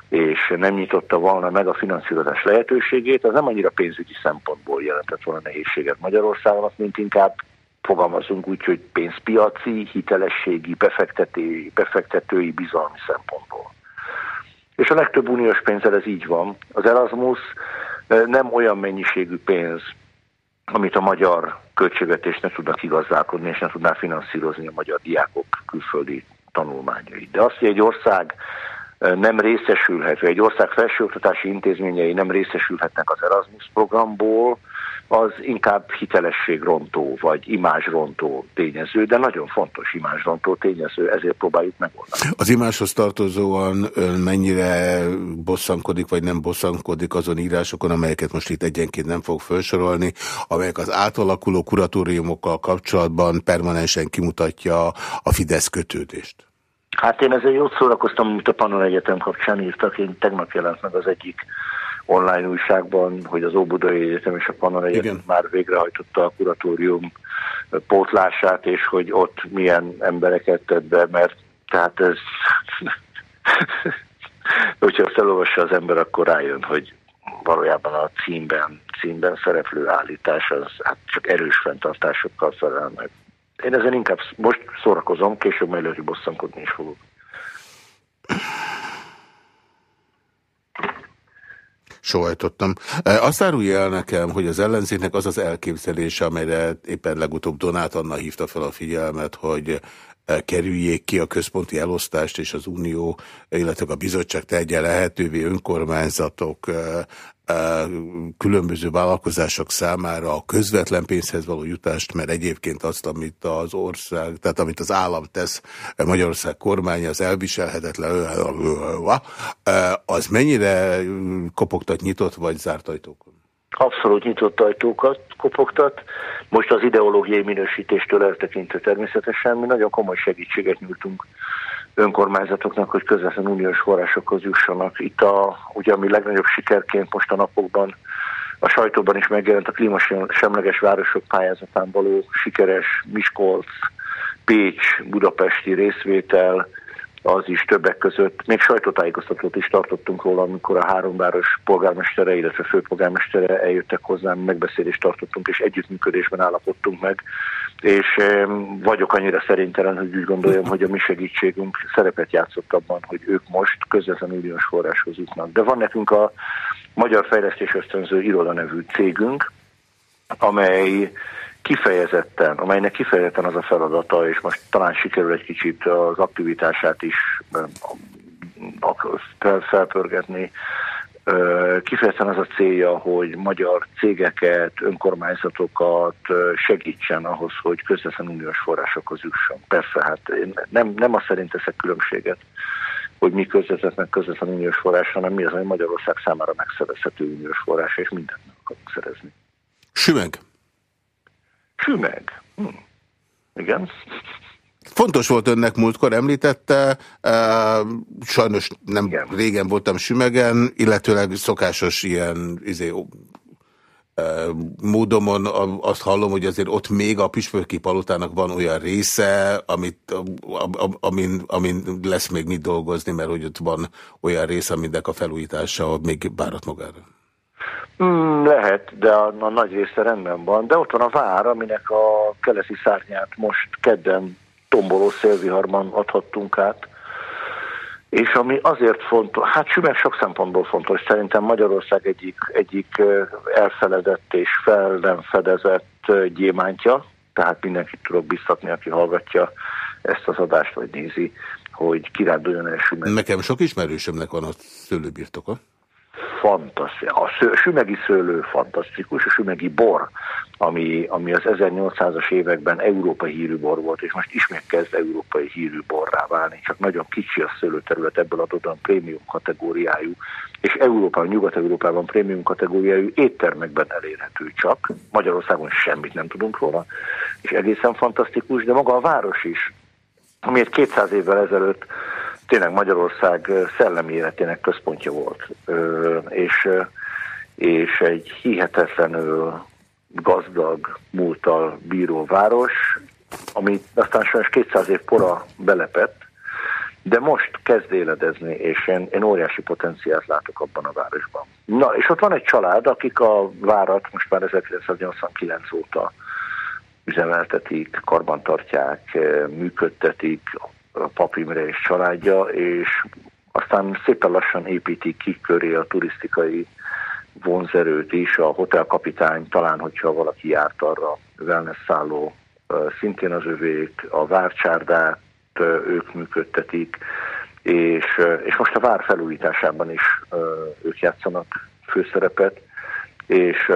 és nem nyitotta volna meg a finanszírozás lehetőségét, az nem annyira pénzügyi szempontból jelentett volna nehézséget Magyarországon, mint inkább fogalmazunk úgy, hogy pénzpiaci, hitelességi, befektetői, befektetői bizalmi szempontból. És a legtöbb uniós pénzzel ez így van. Az Erasmus nem olyan mennyiségű pénz, amit a magyar költségvetés ne tudnak igazdálkodni, és ne tudná finanszírozni a magyar diákok külföldi tanulmányait. De azt, hogy egy ország nem részesülhet, vagy egy ország felsőoktatási intézményei nem részesülhetnek az Erasmus programból, az inkább hitelességrontó vagy imázsrontó tényező, de nagyon fontos imázsrontó tényező, ezért próbáljuk megoldani. Az imáshoz tartozóan ön mennyire bosszankodik, vagy nem bosszankodik azon írásokon, amelyeket most itt egyenként nem fog felsorolni, amelyek az átalakuló kuratóriumokkal kapcsolatban permanensen kimutatja a Fidesz kötődést? Hát én ezzel jót szórakoztam, mint a Pannon Egyetem kapcsán írtak, én tegnap jelent meg az egyik online újságban, hogy az Óbudai Egyetem és a Pannon Egyetem Igen. már végrehajtotta a kuratórium pótlását, és hogy ott milyen embereket tett be, mert tehát ez... hogyha felolvassa az ember, akkor rájön, hogy valójában a címben, címben szereplő állítás az hát csak erős fenntartásokkal felel meg. Én ezen inkább most szórakozom, később majd hogy bosszankodni is fogok. sohajtottam. E, azt árulja el nekem, hogy az ellenzéknek az az elképzelése, amelyre éppen legutóbb Donát Anna hívta fel a figyelmet, hogy e, kerüljék ki a központi elosztást, és az Unió, illetve a bizottság tegye lehetővé önkormányzatok e, különböző vállalkozások számára a közvetlen pénzhez való jutást, mert egyébként azt, amit az ország, tehát amit az állam tesz, Magyarország kormánya, az elviselhetetlen, az mennyire kopogtat nyitott vagy zárt ajtókon? Abszolút nyitott ajtókat kopogtat. Most az ideológiai minősítéstől eltekintve természetesen mi nagyon komoly segítséget nyújtunk önkormányzatoknak, hogy közvetlen uniós forrásokhoz jussanak. Itt a, ugye ami legnagyobb sikerként most a napokban a sajtóban is megjelent a klímasemleges városok pályázatán való sikeres Miskolc, Pécs, budapesti részvétel, az is többek között. Még sajtótájékoztatót is tartottunk róla, amikor a három város polgármestere, illetve főpolgármestere eljöttek hozzám, megbeszélést tartottunk, és együttműködésben állapodtunk meg. És vagyok annyira szerintelen, hogy úgy gondoljam, hogy a mi segítségünk szerepet játszott abban, hogy ők most közvetlen uniós forráshoz jutnak. De van nekünk a Magyar Fejlesztés Ösztönző Iroda nevű cégünk, amely kifejezetten, amelynek kifejezetten az a feladata, és most talán sikerül egy kicsit az aktivitását is felpörgetni, kifejezetten az a célja, hogy magyar cégeket, önkormányzatokat segítsen ahhoz, hogy közvetlen uniós forrásokhoz jusson. Persze, hát én nem, nem azt szerint teszek különbséget, hogy mi közvetlen, közvetlen uniós forrás, hanem mi az, ami Magyarország számára megszerezhető uniós forrás, és mindent meg akarunk szerezni. Sümeg. Sümeg. Hm. Igen. Fontos volt önnek múltkor, említette, sajnos nem Igen. régen voltam Sümegen, illetőleg szokásos ilyen izé, módomon azt hallom, hogy azért ott még a Püspöki Palotának van olyan része, amit, amin, amin lesz még mit dolgozni, mert hogy ott van olyan része, aminek a felújítása még bárat magára. Mm, lehet, de a, a nagy része rendben van. De ott van a vár, aminek a keleti szárnyát most kedden tomboló szélviharban adhattunk át. És ami azért fontos, hát Sümeg sok szempontból fontos, szerintem Magyarország egyik, egyik elfeledett és fel nem fedezett gyémántja, tehát mindenkit tudok biztatni, aki hallgatja ezt az adást, vagy nézi, hogy kiránduljon el Sümeg. Nekem sok ismerősömnek van a szőlőbirtoka fantasztikus. A sző, sümegi szőlő fantasztikus, a sümegi bor, ami, ami az 1800-as években európai hírű bor volt, és most ismét kezd európai hírű borrá válni, csak nagyon kicsi a szőlőterület, ebből adódóan prémium kategóriájú, és Európában, Nyugat-Európában prémium kategóriájú éttermekben elérhető csak. Magyarországon semmit nem tudunk róla, és egészen fantasztikus, de maga a város is, ami egy 200 évvel ezelőtt tényleg Magyarország szellemi életének központja volt, és, és egy hihetetlenül gazdag múltal bíró város, ami aztán sajnos 200 év pora belepett, de most kezd éledezni, és én, én óriási potenciált látok abban a városban. Na, és ott van egy család, akik a várat most már 1989 óta üzemeltetik, karbantartják, működtetik, Papimre és családja, és aztán szépen lassan építik ki köré a turisztikai vonzerőt is, a hotelkapitány, talán hogyha valaki járt arra, wellness szálló, szintén az övék, a várcsárdát ők működtetik, és, és most a vár felújításában is ők játszanak főszerepet, és,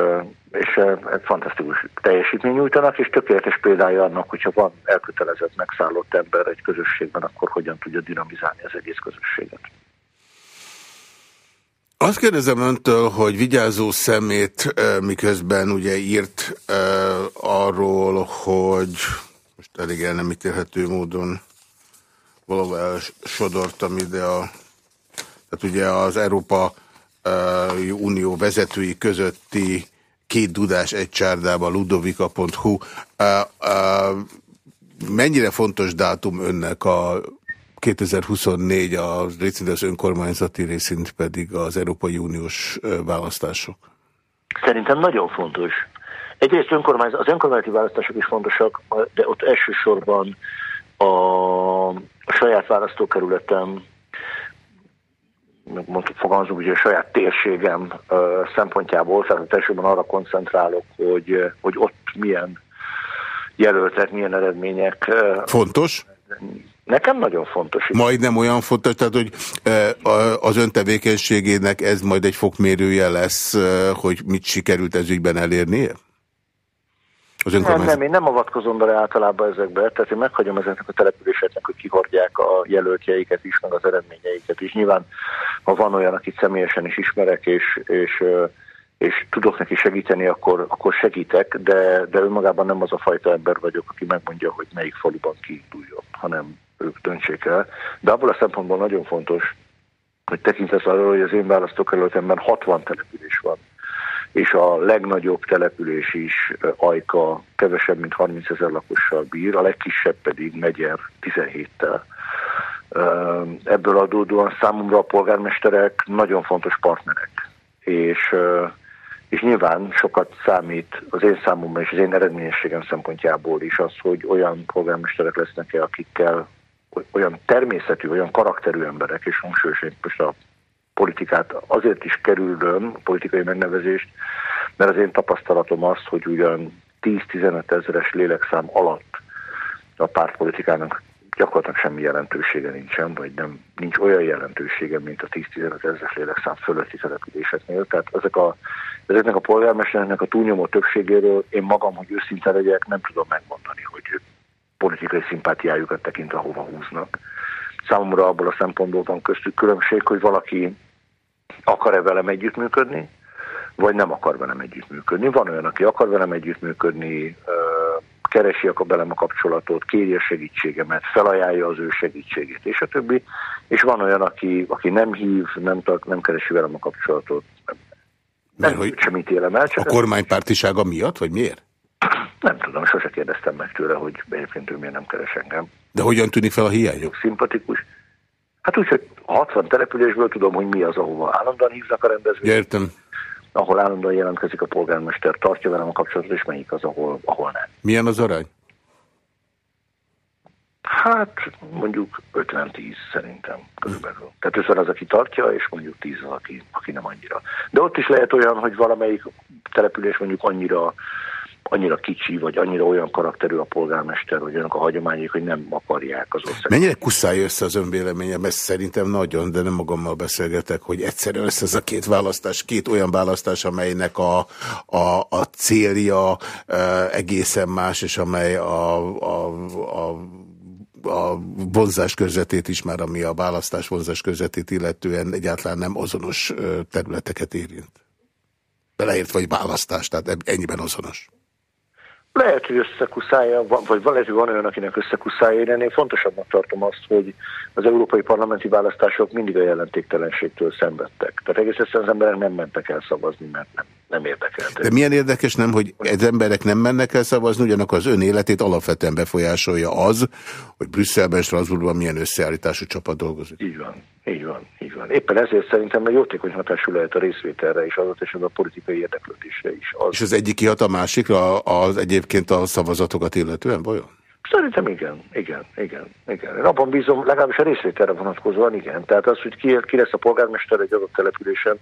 és egy fantasztikus teljesítmény nyújtanak, és tökéletes példája annak, hogyha van elkötelezett, megszállott ember egy közösségben, akkor hogyan tudja dinamizálni az egész közösséget. Azt kérdezem öntől, hogy vigyázó szemét miközben ugye írt arról, hogy most elég el nem ítélhető módon valahol elsodortam ide a, tehát ugye az Európa Unió vezetői közötti két dudás egy csárdába ludovika.hu. Mennyire fontos dátum önnek a 2024 a részint önkormányzati részint pedig az Európai Uniós választások? Szerintem nagyon fontos. Egyrészt önkormányzat, az önkormányzati választások is fontosak, de ott elsősorban a, a saját választókerületem, mondjuk fogalmazunk, hogy a saját térségem szempontjából, tehát elsősorban arra koncentrálok, hogy, hogy ott milyen jelöltek, milyen eredmények. Fontos? Nekem nagyon fontos. Majd nem olyan fontos, tehát hogy az ön tevékenységének ez majd egy fokmérője lesz, hogy mit sikerült ez ügyben elérnie? Az nem, nem, én nem avatkozom bele általában ezekbe, tehát én meghagyom ezeknek a településeknek, hogy kihordják a jelöltjeiket is, meg az eredményeiket is. Nyilván, ha van olyan, akit személyesen is ismerek, és, és, és tudok neki segíteni, akkor, akkor segítek, de, de önmagában nem az a fajta ember vagyok, aki megmondja, hogy melyik faluban kiinduljon, hanem ők döntsék el. De abból a szempontból nagyon fontos, hogy tekintet arra, hogy az én választókerületemben 60 település van és a legnagyobb település is Ajka kevesebb, mint 30 ezer lakossal bír, a legkisebb pedig Megyer 17-tel. Ebből adódóan számomra a polgármesterek nagyon fontos partnerek, és, és nyilván sokat számít az én számomban és az én eredményességem szempontjából is az, hogy olyan polgármesterek lesznek-e, akikkel olyan természetű, olyan karakterű emberek, és hangsúlyosan most a politikát azért is kerülöm, politikai megnevezést, mert az én tapasztalatom az, hogy ugyan 10-15 ezeres lélekszám alatt a pártpolitikának gyakorlatilag semmi jelentősége nincsen, vagy nem, nincs olyan jelentősége, mint a 10-15 ezeres lélekszám fölötti településeknél. Tehát ezek a, ezeknek a polgármesternek a túlnyomó többségéről én magam, hogy őszinte legyek, nem tudom megmondani, hogy politikai szimpátiájukat tekintve hova húznak számomra abból a szempontból van köztük különbség, hogy valaki akar-e velem együttműködni, vagy nem akar velem együttműködni. Van olyan, aki akar velem együttműködni, keresi a velem a kapcsolatot, kéri a segítségemet, felajánlja az ő segítségét, és a többi. És van olyan, aki, aki nem hív, nem, tart, nem keresi velem a kapcsolatot, nem, Mert, hogy sem ítélem el. Csak a kormánypártisága miatt, vagy miért? Nem tudom, sose kérdeztem meg tőle, hogy egyébként ő miért nem keres engem. De hogyan tűnik fel a hiányok? Szimpatikus. Hát úgy, hogy 60 településből tudom, hogy mi az, ahova állandóan hívnak a rendezvényt. Értem. Ahol állandóan jelentkezik a polgármester, tartja velem a kapcsolatot, és melyik az, ahol, ahol nem. Milyen az arány? Hát mondjuk 50-10 szerintem körülbelül. Tehát 50 az, aki tartja, és mondjuk 10 az, aki, aki nem annyira. De ott is lehet olyan, hogy valamelyik település mondjuk annyira annyira kicsi, vagy annyira olyan karakterű a polgármester, vagy olyanok a hagyományok, hogy nem akarják az ország. Mennyire kuszálja össze az önvéleménye? Mert szerintem nagyon, de nem magammal beszélgetek, hogy egyszerűen össze ez a két választás, két olyan választás, amelynek a, a, a célja e, egészen más, és amely a, a, a a vonzás közvetét is már, ami a választás vonzás közvetét illetően egyáltalán nem azonos területeket érint. Beleért vagy választás, tehát ennyiben azonos. Lehet, hogy összekuszálja, vagy van, van olyan, akinek összekuszálja, én fontosabbnak tartom azt, hogy az európai parlamenti választások mindig a jelentéktelenségtől szenvedtek. Tehát egész egyszerűen az emberek nem mentek el szavazni, mert nem, nem érdekeltek. De milyen érdekes nem, hogy az emberek nem mennek el szavazni, ugyanakkor az ön életét alapvetően befolyásolja az, hogy Brüsszelben, Strasbourgban milyen összeállítású csapat dolgozik. Így van, így van, így van. Éppen ezért szerintem egy jótékony hatású lehet a részvételre és az a politikai érdeklődésre is. Az... És az egyik kihat a másikra az egyébként a szavazatokat illetően, vajon? Szerintem igen, igen, igen, igen. Én abban bízom, legalábbis a részvételre vonatkozóan igen. Tehát az, hogy ki, ki lesz a polgármester egy adott településen,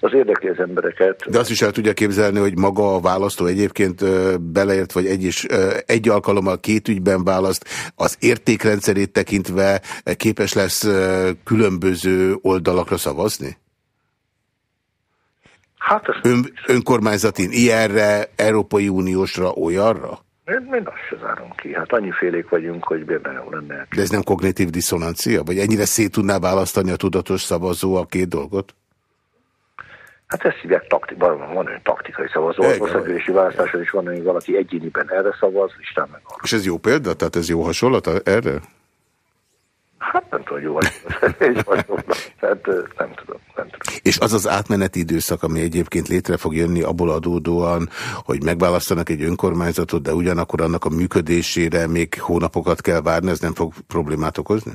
az érdekli az embereket. De azt is el tudja képzelni, hogy maga a választó egyébként beleért, vagy egy, is, egy alkalommal két ügyben választ, az értékrendszerét tekintve képes lesz különböző oldalakra szavazni? Hát Ön, önkormányzatin ilyenre, Európai Uniósra, olyanra? Én azt se zárom ki. Hát annyi félék vagyunk, hogy benne lenne. De ez nem kognitív diszonancia? Vagy ennyire szét tudná választani a tudatos szavazó a két dolgot? Hát ezt hívják, takti, van, van olyan taktikai szavazó. Az országgyűlési választáson is van, hogy valaki egyéniben erre szavaz, Isten meg arra. És ez jó példa? Tehát ez jó hasonlat erre? Hát nem tudom, jó vagy. hát, nem tudom, nem tudom. És az az átmeneti időszak, ami egyébként létre fog jönni abból adódóan, hogy megválasztanak egy önkormányzatot, de ugyanakkor annak a működésére még hónapokat kell várni, ez nem fog problémát okozni?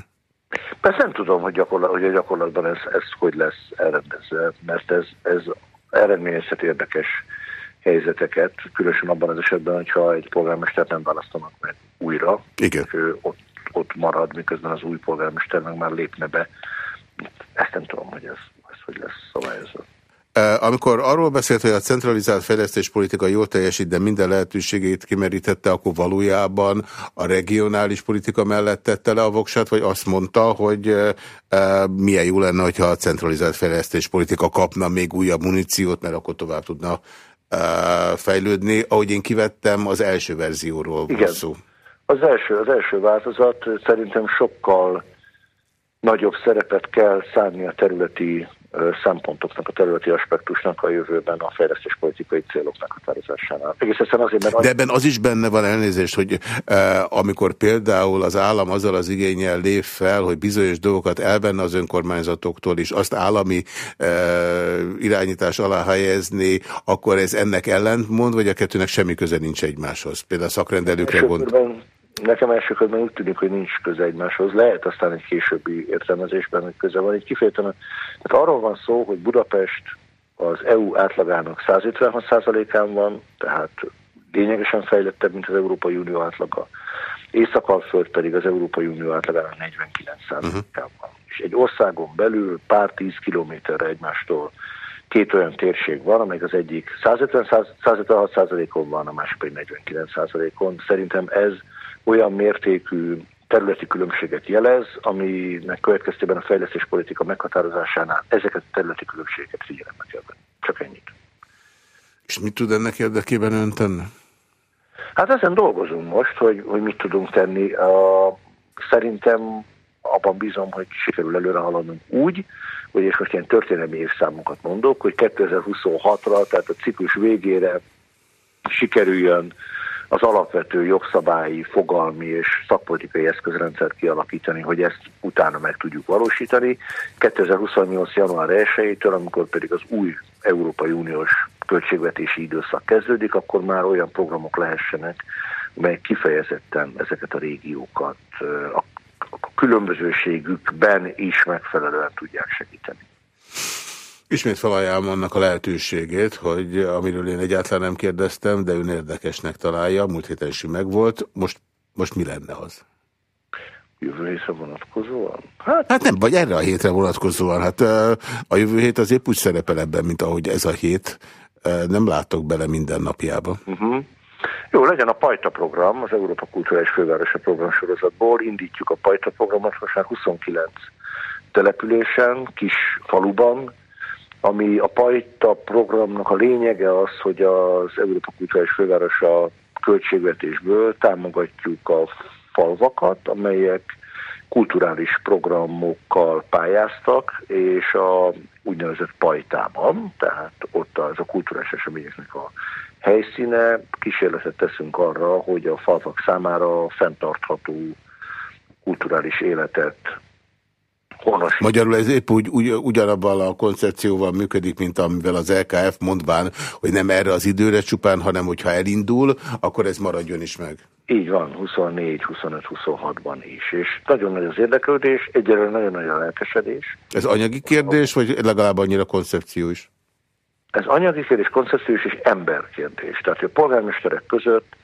Persze nem tudom, hogy, gyakorlat, hogy a gyakorlatban ez, ez hogy lesz elrendezve, mert ez, ez eredményezhet érdekes helyzeteket, különösen abban az esetben, hogyha egy polgármestert nem választanak meg újra, Igen. ő ott ott marad, miközben az új polgármester meg már lépne be. Ezt nem tudom, hogy ez, ez hogy lesz szabályozva. Amikor arról beszélt, hogy a centralizált fejlesztéspolitika jól teljesít, de minden lehetőségét kimerítette, akkor valójában a regionális politika mellett tette le a voksát, vagy azt mondta, hogy milyen jó lenne, hogyha a centralizált fejlesztéspolitika kapna még újabb muníciót, mert akkor tovább tudna fejlődni. Ahogy én kivettem, az első verzióról volt szó. Az első, az első változat szerintem sokkal nagyobb szerepet kell szánni a területi szempontoknak, a területi aspektusnak a jövőben a fejlesztéspolitikai célok meghatározásánál. Egész azért, mert... De ebben az is benne van elnézést, hogy eh, amikor például az állam azzal az igényel lép fel, hogy bizonyos dolgokat elvenne az önkormányzatoktól, és azt állami eh, irányítás alá helyezni, akkor ez ennek ellentmond, vagy a kettőnek semmi köze nincs egymáshoz? Például a szakrendelőkre gond... Nekem első körben úgy tűnik, hogy nincs köze egymáshoz. Lehet aztán egy későbbi értelmezésben, hogy köze van. Egy kifejezetten, tehát arról van szó, hogy Budapest az EU átlagának 156%-án van, tehát lényegesen fejlettebb, mint az Európai Unió átlaga. Észak-Alföld pedig az Európai Unió átlagának 49%-án van. És egy országon belül pár tíz kilométerre egymástól két olyan térség van, amelyik az egyik 156%-on van, a másik pedig 49%-on. Szerintem ez olyan mértékű területi különbséget jelez, aminek következtében a fejlesztéspolitika meghatározásánál ezeket a területi különbségeket figyelembe kell venni. Csak ennyit. És mit tud ennek érdekében ön tenni? Hát ezen dolgozunk most, hogy, hogy mit tudunk tenni. A, szerintem abban bízom, hogy sikerül előre haladnunk úgy, hogy és most ilyen történelmi évszámokat mondok, hogy 2026-ra, tehát a ciklus végére sikerüljön az alapvető jogszabályi, fogalmi és szakpolitikai eszközrendszert kialakítani, hogy ezt utána meg tudjuk valósítani. 2028. január 1-től, amikor pedig az új Európai Uniós költségvetési időszak kezdődik, akkor már olyan programok lehessenek, melyek kifejezetten ezeket a régiókat a különbözőségükben is megfelelően tudják segíteni. Ismét felajánlom annak a lehetőségét, hogy amiről én egyáltalán nem kérdeztem, de ön érdekesnek találja, múlt héten is megvolt. Most, most mi lenne az? Jövő hétre vonatkozóan? Hát, hát nem, vagy erre a hétre vonatkozóan. Hát a jövő hét az épp úgy szerepel ebben, mint ahogy ez a hét. Nem látok bele minden napjába. Uh mhm. -huh. Jó, legyen a Pajta program, az Európa Kulturális Fővárosa program sorozatból. Indítjuk a Pajta programot most már 29 településen, kis faluban, ami a Pajta programnak a lényege az, hogy az Európa Kulturális Fővárosa költségvetésből támogatjuk a falvakat, amelyek kulturális programokkal pályáztak, és a úgynevezett pajtában, tehát ott az a kulturális eseményeknek a helyszíne, kísérletet teszünk arra, hogy a falvak számára fenntartható kulturális életet honos. Magyarul ez épp úgy, ugy, ugyanabban a koncepcióval működik, mint amivel az LKF mondván, hogy nem erre az időre csupán, hanem hogyha elindul, akkor ez maradjon is meg. Így van, 24, 25, 26-ban is. És nagyon nagy az érdeklődés, egyelőre nagyon nagy a lelkesedés. Ez anyagi kérdés, vagy legalább annyira koncepció is? Ez anyagi kérdés, koncepciós és emberkérdés. Tehát a polgármesterek között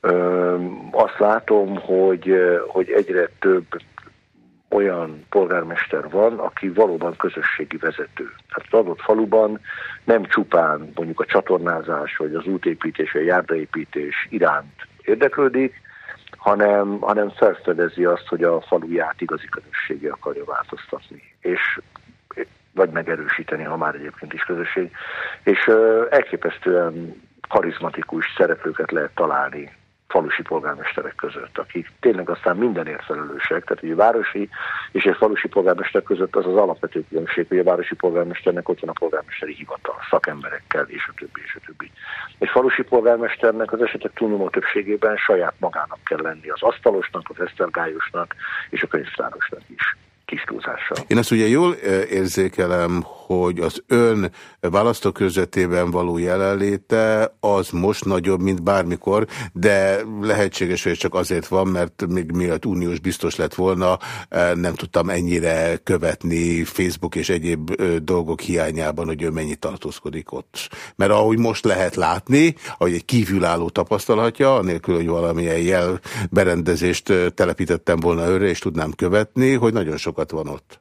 ö, azt látom, hogy, hogy egyre több olyan polgármester van, aki valóban közösségi vezető. Tehát az adott faluban nem csupán mondjuk a csatornázás, vagy az útépítés, vagy a járdaépítés iránt érdeklődik, hanem, hanem felfedezi azt, hogy a faluját igazi közösségé akarja változtatni. És vagy megerősíteni, ha már egyébként is közösség. És elképesztően karizmatikus szereplőket lehet találni falusi polgármesterek között, akik tényleg aztán mindenért felelősek. Tehát egy városi és egy falusi polgármester között az az alapvető különbség, hogy a városi polgármesternek ott van a polgármesteri hivatal, szakemberekkel, és a többi, és a többi. Egy falusi polgármesternek az esetek túlnyomó többségében saját magának kell lenni, az asztalosnak, az esztergályosnak és a könyvtárosnak is kis túlzással. Én azt ugye jól érzékelem, hogy az ön választókörzetében való jelenléte az most nagyobb, mint bármikor, de lehetséges, hogy csak azért van, mert még miatt uniós biztos lett volna, nem tudtam ennyire követni Facebook és egyéb dolgok hiányában, hogy ő mennyit tartózkodik ott. Mert ahogy most lehet látni, ahogy egy kívülálló tapasztalhatja, anélkül, hogy valamilyen jel berendezést telepítettem volna őre, és tudnám követni, hogy nagyon sokat van ott.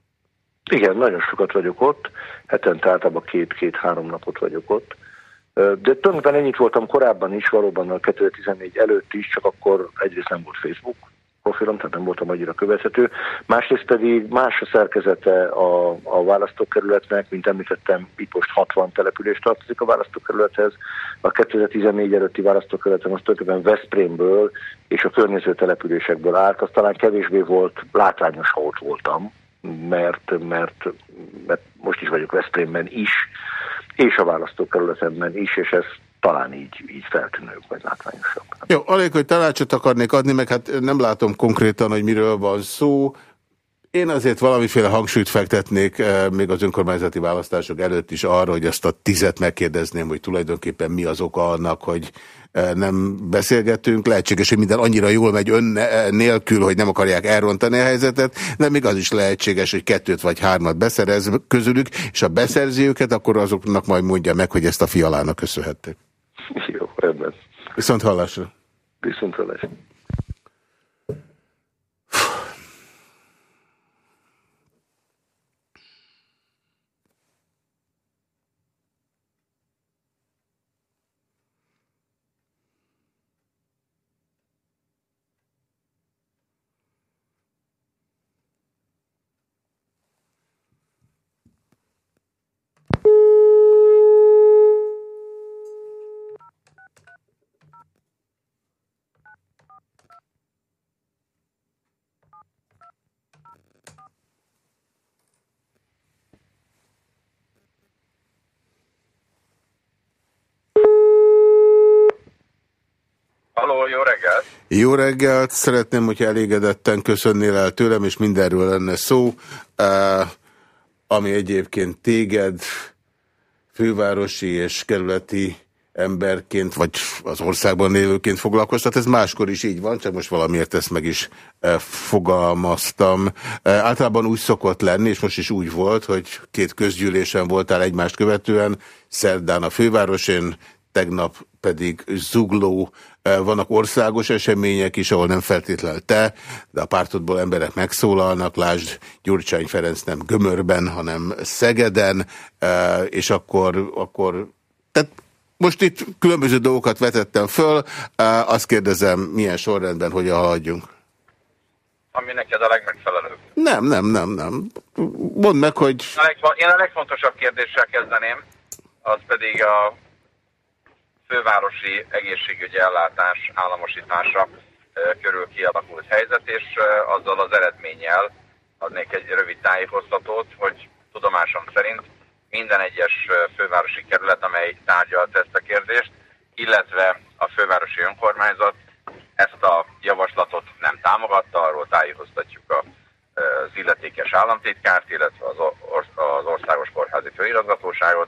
Igen, nagyon sokat vagyok ott, hetente általában két-két-három napot vagyok ott. De tulajdonképpen ennyit voltam korábban is, valóban a 2014 előtt is, csak akkor egyrészt nem volt Facebook profilom, tehát nem voltam annyira követhető. Másrészt pedig más a szerkezete a, a választókerületnek, mint említettem, itt most 60 település tartozik a választókerülethez. A 2014 előtti választókerületem az tulajdonképpen Veszprémből és a környező településekből állt, az talán kevésbé volt látványos, ha ott voltam, mert, mert, mert most is vagyok Veszprémben is, és a választókerületemben is, és ez talán így, így feltűnőbb, vagy látványosabb. Jó, alig, hogy tanácsot akarnék adni, meg hát nem látom konkrétan, hogy miről van szó. Én azért valamiféle hangsúlyt fektetnék eh, még az önkormányzati választások előtt is arra, hogy ezt a tizet megkérdezném, hogy tulajdonképpen mi az oka annak, hogy nem beszélgetünk, lehetséges, hogy minden annyira jól megy ön nélkül, hogy nem akarják elrontani a helyzetet, de még az is lehetséges, hogy kettőt vagy hármat beszerez közülük, és ha beszerzi őket, akkor azoknak majd mondja meg, hogy ezt a fialának köszönhették. Jó, rendben. Viszont hallásra. Viszont hallásra. Halló, jó reggelt! Jó reggelt! Szeretném, hogyha elégedetten köszönnél el tőlem, és mindenről lenne szó, uh, ami egyébként téged fővárosi és kerületi emberként, vagy az országban lévőként foglalkoztat. Ez máskor is így van, csak most valamiért ezt meg is e, fogalmaztam. E, általában úgy szokott lenni, és most is úgy volt, hogy két közgyűlésen voltál egymást követően, szerdán a fővárosén, tegnap pedig zugló vannak országos események is, ahol nem feltétlenül te, de a pártodból emberek megszólalnak, lásd Gyurcsány Ferenc nem Gömörben, hanem Szegeden, és akkor, akkor tehát most itt különböző dolgokat vetettem föl, azt kérdezem, milyen sorrendben, hogyan haladjunk. Ami neked a legmegfelelőbb. Nem, nem, nem, nem. Mondd meg, hogy... Én a legfontosabb kérdéssel kezdeném, az pedig a fővárosi egészségügyi ellátás államosítása körül kialakult helyzet, és azzal az eredménnyel adnék egy rövid tájékoztatót, hogy tudomásom szerint minden egyes fővárosi kerület, amely tárgyalt ezt a kérdést, illetve a fővárosi önkormányzat ezt a javaslatot nem támogatta, arról tájékoztatjuk az illetékes államtitkárt, illetve az, országos kórházi főigazgatóságot,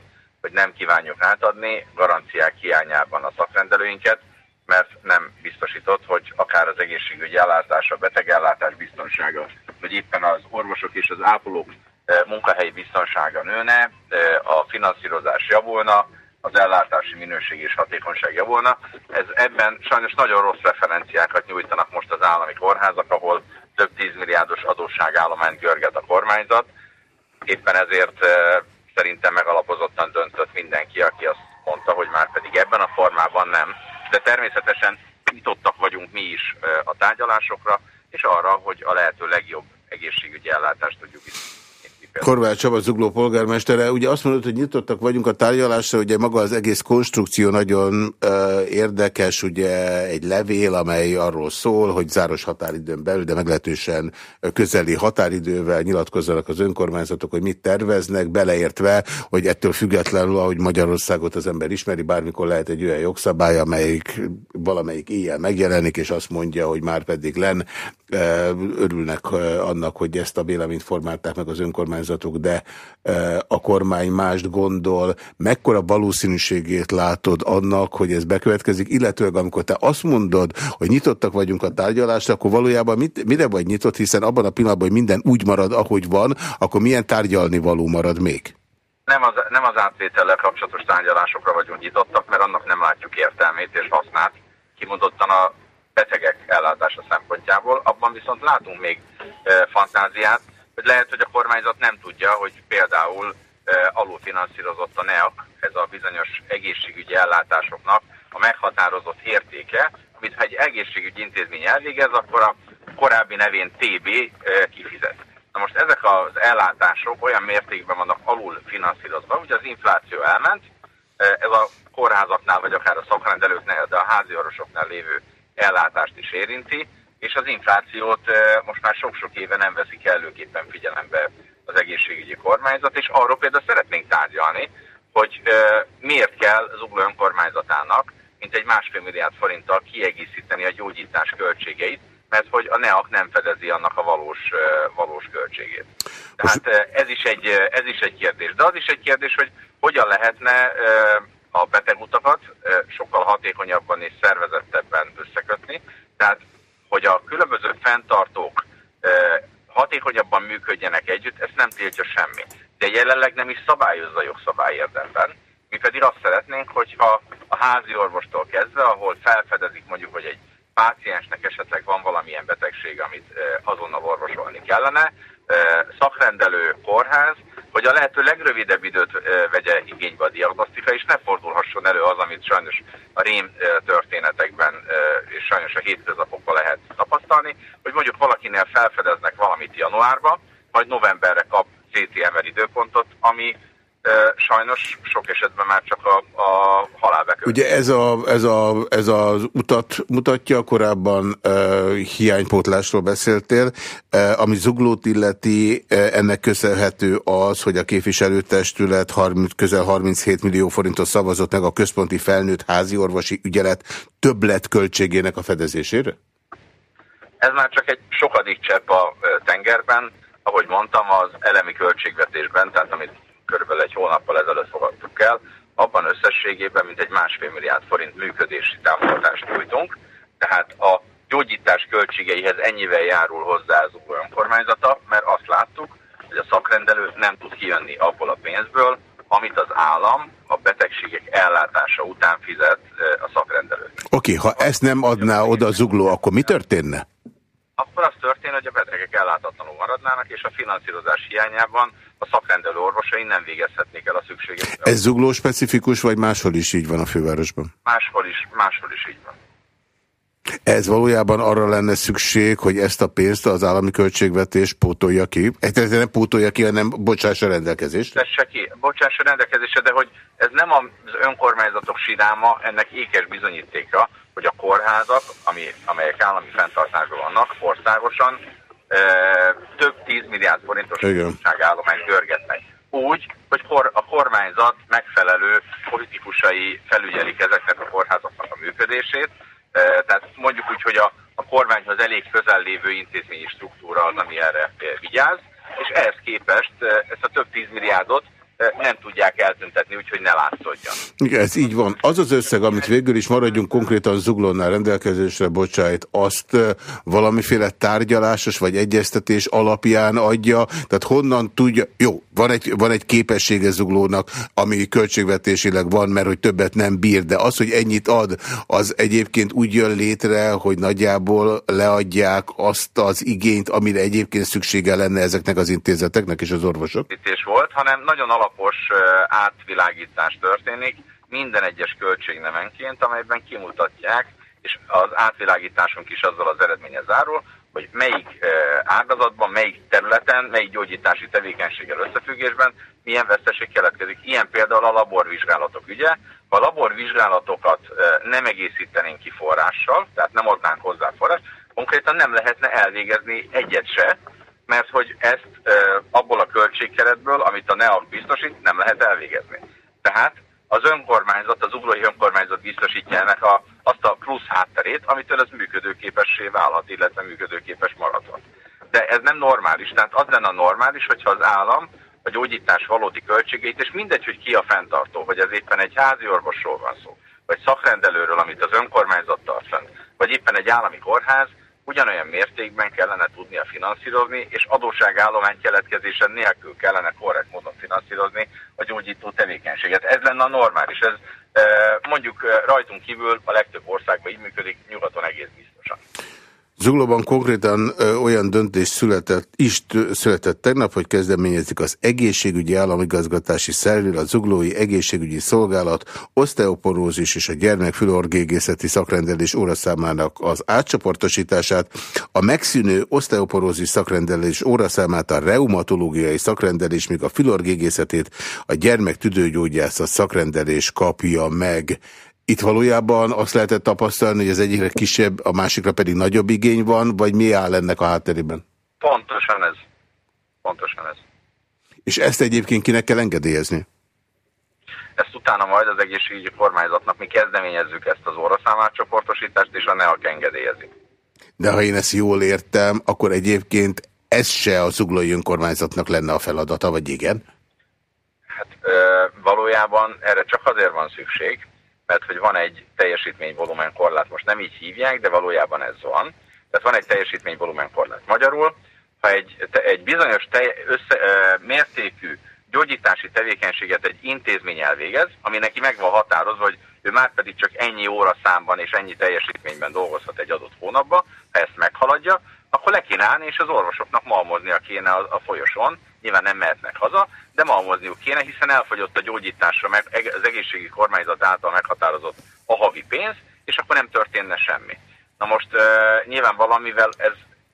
nem kívánjuk átadni garanciák hiányában a szakrendelőinket, mert nem biztosított, hogy akár az egészségügyi ellátás, a betegellátás biztonsága, vagy éppen az orvosok és az ápolók eh, munkahelyi biztonsága nőne, eh, a finanszírozás javulna, az ellátási minőség és hatékonyság javulna. Ez ebben sajnos nagyon rossz referenciákat nyújtanak most az állami kórházak, ahol több tízmilliárdos adósságállományt görget a kormányzat. Éppen ezért szerintem megalapozottan döntött mindenki, aki azt mondta, hogy már pedig ebben a formában nem. De természetesen nyitottak vagyunk mi is a tárgyalásokra, és arra, hogy a lehető legjobb egészségügyi ellátást tudjuk biztosítani. Korvács Csaba Zugló polgármestere, ugye azt mondod, hogy nyitottak vagyunk a tárgyalásra, ugye maga az egész konstrukció nagyon uh, érdekes, ugye egy levél, amely arról szól, hogy záros határidőn belül, de meglehetősen közeli határidővel nyilatkozzanak az önkormányzatok, hogy mit terveznek, beleértve, hogy ettől függetlenül, ahogy Magyarországot az ember ismeri, bármikor lehet egy olyan jogszabály, amelyik valamelyik éjjel megjelenik, és azt mondja, hogy már pedig len örülnek annak, hogy ezt a véleményt formálták meg az önkormányzatok, de a kormány mást gondol. Mekkora valószínűségét látod annak, hogy ez bekövetkezik, illetőleg amikor te azt mondod, hogy nyitottak vagyunk a tárgyalásra, akkor valójában mit, mire vagy nyitott, hiszen abban a pillanatban, hogy minden úgy marad, ahogy van, akkor milyen tárgyalni való marad még? Nem az, nem az átvétellel kapcsolatos tárgyalásokra vagyunk nyitottak, mert annak nem látjuk értelmét és hasznát. Kimondottan a betegek ellátása szempontjából. Abban viszont látunk még fantáziát, hogy lehet, hogy a kormányzat nem tudja, hogy például alulfinanszírozott a NEAK, ez a bizonyos egészségügyi ellátásoknak a meghatározott értéke, amit ha egy egészségügyi intézmény elvégez, akkor a korábbi nevén TB kifizet. Na most ezek az ellátások olyan mértékben vannak alul finanszírozva, hogy az infláció elment, ez a kórházaknál, vagy akár a szakrendelőknél, de a házi orvosoknál lévő ellátást is érinti, és az inflációt most már sok-sok éve nem veszik előképpen figyelembe az egészségügyi kormányzat, és arról például szeretnénk tárgyalni, hogy miért kell Zugló önkormányzatának mint egy másfél milliárd forinttal kiegészíteni a gyógyítás költségeit, mert hogy a NEAK nem fedezi annak a valós, valós költségét. Tehát ez is, egy, ez is egy kérdés. De az is egy kérdés, hogy hogyan lehetne a betegutakat sokkal hatékonyabban és szervezettebben összekötni. Tehát, hogy a különböző fenntartók hatékonyabban működjenek együtt, ezt nem tiltja semmi. De jelenleg nem is szabályozza jogszabály érdemben. Mi pedig azt szeretnénk, hogyha a házi orvostól kezdve, ahol felfedezik mondjuk, hogy egy páciensnek esetleg van valamilyen betegség, amit azonnal orvosolni kellene, szakrendelő kórház, hogy a lehető legrövidebb időt vegye igénybe a diagnosztika, és ne fordulhasson elő az, amit sajnos a rém történetekben és sajnos a hétköznapokban lehet tapasztalni, hogy mondjuk valakinél felfedeznek valamit januárban, majd novemberre kap CTMR időpontot, ami sajnos sok esetben már csak a, a halálbekövető. Ugye ez, a, ez, a, ez az utat mutatja, korábban uh, hiánypótlásról beszéltél, uh, ami zuglót illeti, uh, ennek köszönhető az, hogy a képviselőtestület 30, közel 37 millió forintot szavazott meg a központi felnőtt házi orvosi ügyelet többlet költségének a fedezésére? Ez már csak egy sokadik csepp a tengerben, ahogy mondtam, az elemi költségvetésben, tehát amit körülbelül egy hónappal ezelőtt fogadtuk el, abban összességében mint egy másfél milliárd forint működési támogatást nyújtunk, tehát a gyógyítás költségeihez ennyivel járul hozzá az önkormányzata, mert azt láttuk, hogy a szakrendelő nem tud kijönni abból a pénzből, amit az állam a betegségek ellátása után fizet a szakrendelőnek. Oké, okay, ha ezt nem adná oda zugló, akkor mi történne? Akkor az történne, hogy a betegek ellátatlanul maradnának, és a finanszírozás hiányában a szakrendelő orvosai nem végezhetnék el a szükséges. Ez zugló specifikus, vagy máshol is így van a fővárosban? Máshol is, máshol is így van. Ez valójában arra lenne szükség, hogy ezt a pénzt az állami költségvetés pótolja ki. Ez nem pótolja ki, hanem bocsássa rendelkezést. Tesse ki, bocsássa rendelkezésre, de hogy ez nem az önkormányzatok siráma, ennek ékes bizonyítéka, hogy a kórházak, ami, amelyek állami fenntartásban vannak, országosan több 10 milliárd forintos állományt görgetnek. Úgy, hogy a kormányzat megfelelő politikusai felügyelik ezeknek a kórházaknak a működését, tehát mondjuk úgy, hogy a, a kormányhoz elég közel lévő intézményi struktúra az, ami erre vigyáz, és ehhez képest ezt a több 10 milliárdot nem tudják eltüntetni, úgyhogy ne látszódjon. Igen, ez így van. Az az összeg, amit végül is maradjunk konkrétan Zuglónál rendelkezésre bocsájt, azt valamiféle tárgyalásos vagy egyeztetés alapján adja, tehát honnan tudja, jó, van egy, van egy képessége Zuglónak, ami költségvetésileg van, mert hogy többet nem bír, de az, hogy ennyit ad, az egyébként úgy jön létre, hogy nagyjából leadják azt az igényt, amire egyébként szüksége lenne ezeknek az intézeteknek és az orvosok? volt, hanem nagyon alap alapos átvilágítás történik minden egyes költségnemenként, amelyben kimutatják, és az átvilágításunk is azzal az eredménye zárul, hogy melyik ágazatban, melyik területen, melyik gyógyítási tevékenységgel összefüggésben milyen veszteség keletkezik. Ilyen például a laborvizsgálatok ügye. Ha a laborvizsgálatokat nem egészítenénk ki forrással, tehát nem adnánk hozzá forrás, konkrétan nem lehetne elvégezni egyet se, mert hogy ezt abból a költségkeretből, amit a NEAV biztosít, nem lehet elvégezni. Tehát az önkormányzat, az uglói önkormányzat biztosítja ennek a, azt a plusz hátterét, amitől ez működőképessé válhat, illetve működőképes maradhat. De ez nem normális, tehát az lenne a normális, hogyha az állam a gyógyítás valódi költségeit, és mindegy, hogy ki a fenntartó, hogy ez éppen egy házi orvosról van szó, vagy szakrendelőről, amit az önkormányzat tart fent, vagy éppen egy állami kórház, ugyanolyan mértékben kellene tudnia finanszírozni, és adósságállomány keletkezésen nélkül kellene korrekt módon finanszírozni a gyógyító tevékenységet. Ez lenne a normális. Ez mondjuk rajtunk kívül a legtöbb országban így működik, nyugaton egész biztosan. Zuglóban konkrétan ö, olyan döntés született, is született tegnap, hogy kezdeményezik az egészségügyi államigazgatási szervül, a Zuglói Egészségügyi Szolgálat, oszteoporózis és a gyermekfülorgégészeti szakrendelés óraszámának az átcsoportosítását, a megszűnő oszteoporózis szakrendelés óraszámát a reumatológiai szakrendelés, míg a fülorgégészetét a gyermektüdőgyógyászat szakrendelés kapja meg. Itt valójában azt lehetett tapasztalni, hogy az egyikre kisebb, a másikra pedig nagyobb igény van, vagy mi áll ennek a hátterében? Pontosan ez. Pontosan ez. És ezt egyébként kinek kell engedélyezni? Ezt utána majd az egészségügyi kormányzatnak mi kezdeményezzük ezt az óraszámátcsoportosítást, és a NEAK engedélyezi. De ha én ezt jól értem, akkor egyébként ez se a zuglói önkormányzatnak lenne a feladata, vagy igen? Hát ö, valójában erre csak azért van szükség, mert hogy van egy teljesítményvolumen korlát, most nem így hívják, de valójában ez van. Tehát van egy teljesítményvolumen korlát. Magyarul, ha egy, egy bizonyos te, össze, ö, mértékű gyógyítási tevékenységet egy intézmény elvégez, ami neki meg van határozva, hogy ő már pedig csak ennyi óra számban és ennyi teljesítményben dolgozhat egy adott hónapban, ha ezt meghaladja, akkor le kéne állni, és az orvosoknak malmoznia kéne a, a folyosón, nyilván nem mehetnek haza, de malmozniuk kéne, hiszen elfogyott a gyógyításra meg az egészségi kormányzat által meghatározott a havi pénz, és akkor nem történne semmi. Na most uh, nyilván valamivel ez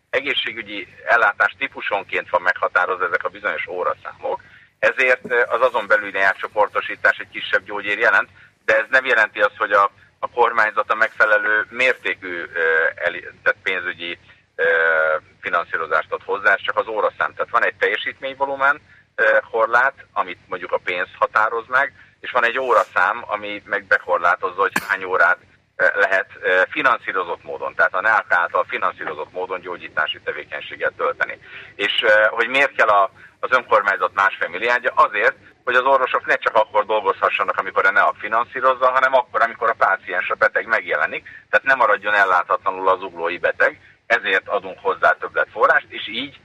egészségügyi ellátás típusonként van meghatározva ezek a bizonyos óraszámok, ezért az azon belüli átcsoportosítás egy kisebb gyógyér jelent, de ez nem jelenti azt, hogy a, a kormányzat a megfelelő mértékű uh, tehát pénzügyi finanszírozást ad hozzá, csak az óraszám. Tehát van egy teljesítményvolumen korlát, amit mondjuk a pénz határoz meg, és van egy óraszám, ami meg bekorlátozza, hogy hány órát lehet finanszírozott módon, tehát a NEAK által finanszírozott módon gyógyítási tevékenységet tölteni. És hogy miért kell a, az önkormányzat másfél milliárdja? Azért, hogy az orvosok ne csak akkor dolgozhassanak, amikor a NEAK finanszírozza, hanem akkor, amikor a páciens a beteg megjelenik, tehát nem maradjon elláthatlanul az uglói beteg, ezért adunk hozzá többlet forrást, és így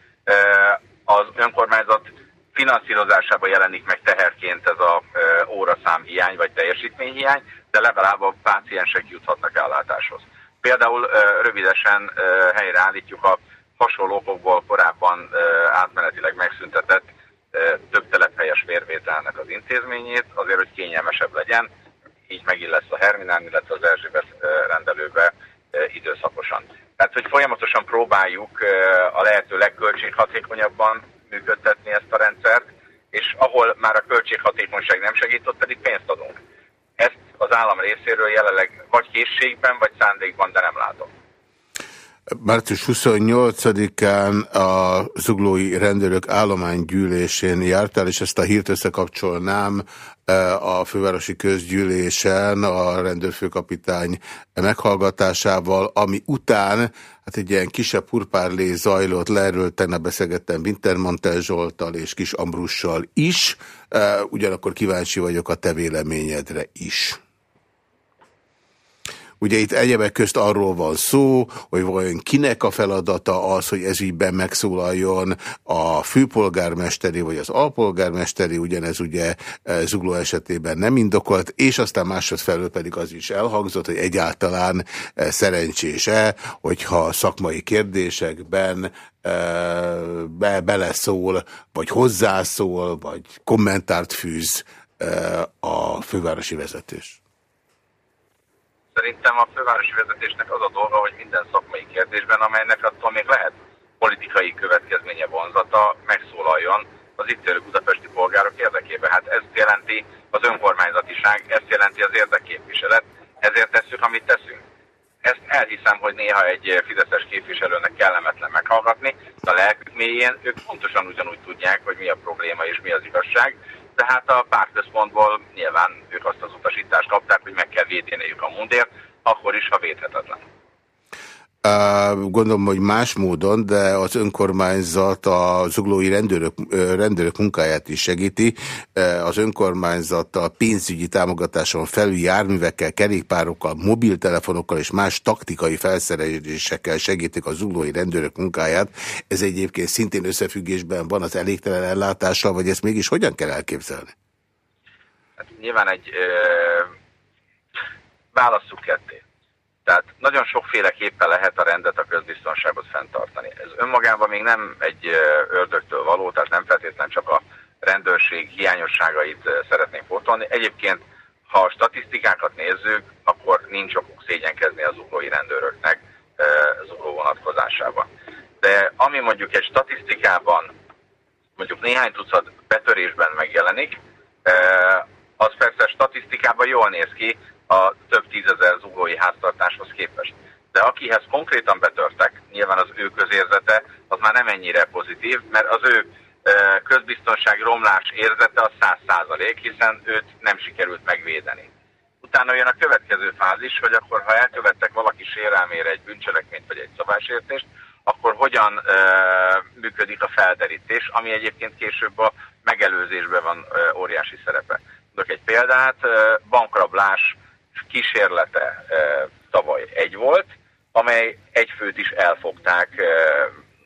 az önkormányzat finanszírozásában jelenik meg teherként ez a óraszám hiány vagy teljesítményhiány, de legalább a páciensek juthatnak ellátáshoz. Például rövidesen helyreállítjuk a hasonló okokból korábban átmenetileg megszüntetett több telephelyes vérvételnek az intézményét, azért, hogy kényelmesebb legyen, így megint lesz a Herminán, illetve az Erzsébet rendelőbe időszakosan. Tehát, hogy folyamatosan próbáljuk a lehető legköltséghatékonyabban működtetni ezt a rendszert, és ahol már a költséghatékonyság nem segít, ott pedig pénzt adunk. Ezt az állam részéről jelenleg vagy készségben, vagy szándékban, de nem látom. Március 28-án a zuglói rendőrök állománygyűlésén jártál, és ezt a hírt összekapcsolnám a fővárosi közgyűlésen a rendőrfőkapitány meghallgatásával, ami után hát egy ilyen kisebb purpárlé zajlott le, erről tegnap beszélgettem Wintermantel Zsoltal és Kis Ambrussal is, ugyanakkor kíváncsi vagyok a te véleményedre is. Ugye itt egyebek közt arról van szó, hogy vajon kinek a feladata az, hogy ezügyben megszólaljon a főpolgármesteri vagy az alpolgármesteri, ugyanez ugye e, Zugló esetében nem indokolt, és aztán másodfelől pedig az is elhangzott, hogy egyáltalán e, szerencsés-e, hogyha szakmai kérdésekben e, be, beleszól, vagy hozzászól, vagy kommentárt fűz a fővárosi vezetés. Szerintem a fővárosi vezetésnek az a dolga, hogy minden szakmai kérdésben, amelynek attól még lehet politikai következménye vonzata, megszólaljon az itt élő budapesti polgárok érdekében. Hát ezt jelenti az önkormányzatiság, ezt jelenti az érdekképviselet, ezért tesszük, amit teszünk. Ezt elhiszem, hogy néha egy fideszes képviselőnek kellemetlen meghallgatni, de a lelkük mélyén ők pontosan ugyanúgy tudják, hogy mi a probléma és mi az igazság, tehát a pártközpontból nyilván ők azt az utasítást kapták, hogy meg kell védeniük a mundért, akkor is, ha védhetetlen. Gondolom, hogy más módon, de az önkormányzat a zuglói rendőrök, rendőrök munkáját is segíti. Az önkormányzat a pénzügyi támogatáson felül járművekkel, kerékpárokkal, mobiltelefonokkal és más taktikai felszerelésekkel segítik a zuglói rendőrök munkáját. Ez egyébként szintén összefüggésben van az elégtelen ellátással, vagy ezt mégis hogyan kell elképzelni? Hát nyilván egy... Ö... Válasszuk ketté tehát nagyon sokféleképpen lehet a rendet, a közbiztonságot fenntartani. Ez önmagában még nem egy ördögtől való, tehát nem feltétlenül csak a rendőrség hiányosságait szeretnénk pótolni. Egyébként, ha a statisztikákat nézzük, akkor nincs okuk szégyenkezni az uglói rendőröknek zugló vonatkozásában. De ami mondjuk egy statisztikában mondjuk néhány tucat betörésben megjelenik, az persze statisztikában jól néz ki, a több tízezer zuglói háztartáshoz képest. De akihez konkrétan betörtek, nyilván az ő közérzete, az már nem ennyire pozitív, mert az ő közbiztonság romlás érzete az száz százalék, hiszen őt nem sikerült megvédeni. Utána jön a következő fázis, hogy akkor ha elkövettek valaki sérelmére egy bűncselekményt vagy egy szabásértést, akkor hogyan e, működik a felderítés, ami egyébként később a megelőzésben van e, óriási szerepe. Mondok egy példát, e, bankrablás kísérlete tavaly egy volt, amely egy főt is elfogták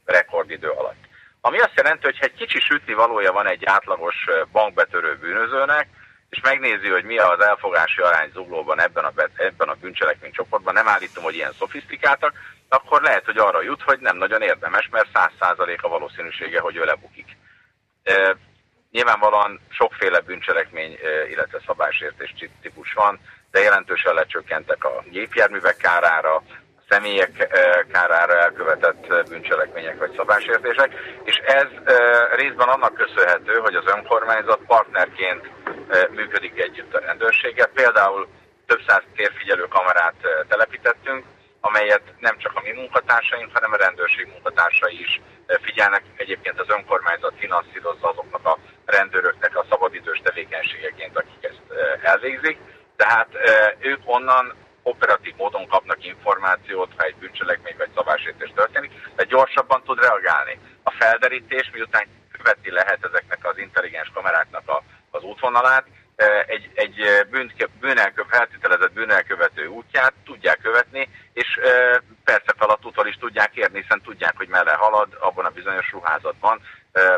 rekordidő alatt. Ami azt jelenti, hogy egy kicsi sütni valója van egy átlagos bankbetörő bűnözőnek, és megnézi, hogy mi az elfogási arány zuglóban ebben a, ebben a bűncselekmény csoportban, nem állítom, hogy ilyen szofisztikáltak, akkor lehet, hogy arra jut, hogy nem nagyon érdemes, mert száz százalék a valószínűsége, hogy ő lebukik. E, nyilvánvalóan sokféle bűncselekmény, illetve szabásértés típus van, de jelentősen lecsökkentek a gépjárművek kárára, a személyek eh, kárára elkövetett bűncselekmények vagy szabásértések, és ez eh, részben annak köszönhető, hogy az önkormányzat partnerként eh, működik együtt a rendőrséggel. Például több száz térfigyelő kamerát telepítettünk, amelyet nem csak a mi munkatársaink, hanem a rendőrség munkatársai is figyelnek. Egyébként az önkormányzat finanszírozza azoknak a rendőröknek a szabadidős tevékenységeként, akik ezt elvégzik. Tehát ők onnan operatív módon kapnak információt, ha egy bűncselekmény vagy szabásértés történik, de gyorsabban tud reagálni. A felderítés, miután követi lehet ezeknek az intelligens kameráknak a, az útvonalát, egy, egy bűnelkö, feltételezett bűnelkövető útját tudják követni, és persze felattútól is tudják érni, hiszen tudják, hogy merre halad abban a bizonyos ruházatban,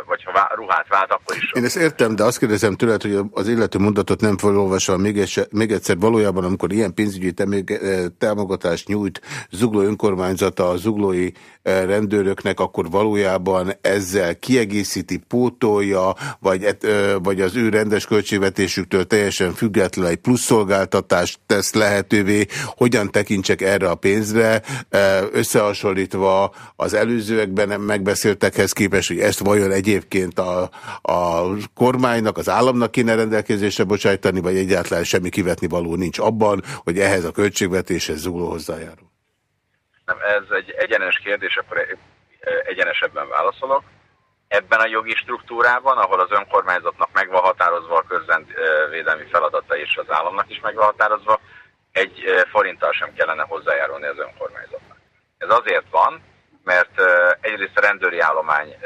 vagy ha ruhát vált, akkor is. Én ezt értem, de azt kérdezem tőled, hogy az illető mondatot nem felolvasva még, egyszer valójában, amikor ilyen pénzügyi támogatást nyújt Zugló önkormányzata a zuglói rendőröknek, akkor valójában ezzel kiegészíti, pótolja, vagy, vagy az ő rendes költségvetésüktől teljesen független egy plusz szolgáltatást tesz lehetővé, hogyan tekintsek erre a pénzre, összehasonlítva az előzőekben megbeszéltekhez képest, hogy ezt vajon egyébként a, a kormánynak, az államnak kéne rendelkezésre bocsájtani, vagy egyáltalán semmi kivetni való nincs abban, hogy ehhez a költségvetéshez zugló hozzájárul? Nem, ez egy egyenes kérdés, akkor egyenesebben válaszolok. Ebben a jogi struktúrában, ahol az önkormányzatnak meg van határozva a közvédelmi feladata és az államnak is meg van határozva, egy forinttal sem kellene hozzájárulni az önkormányzatnak. Ez azért van, mert egyrészt a rendőri állomány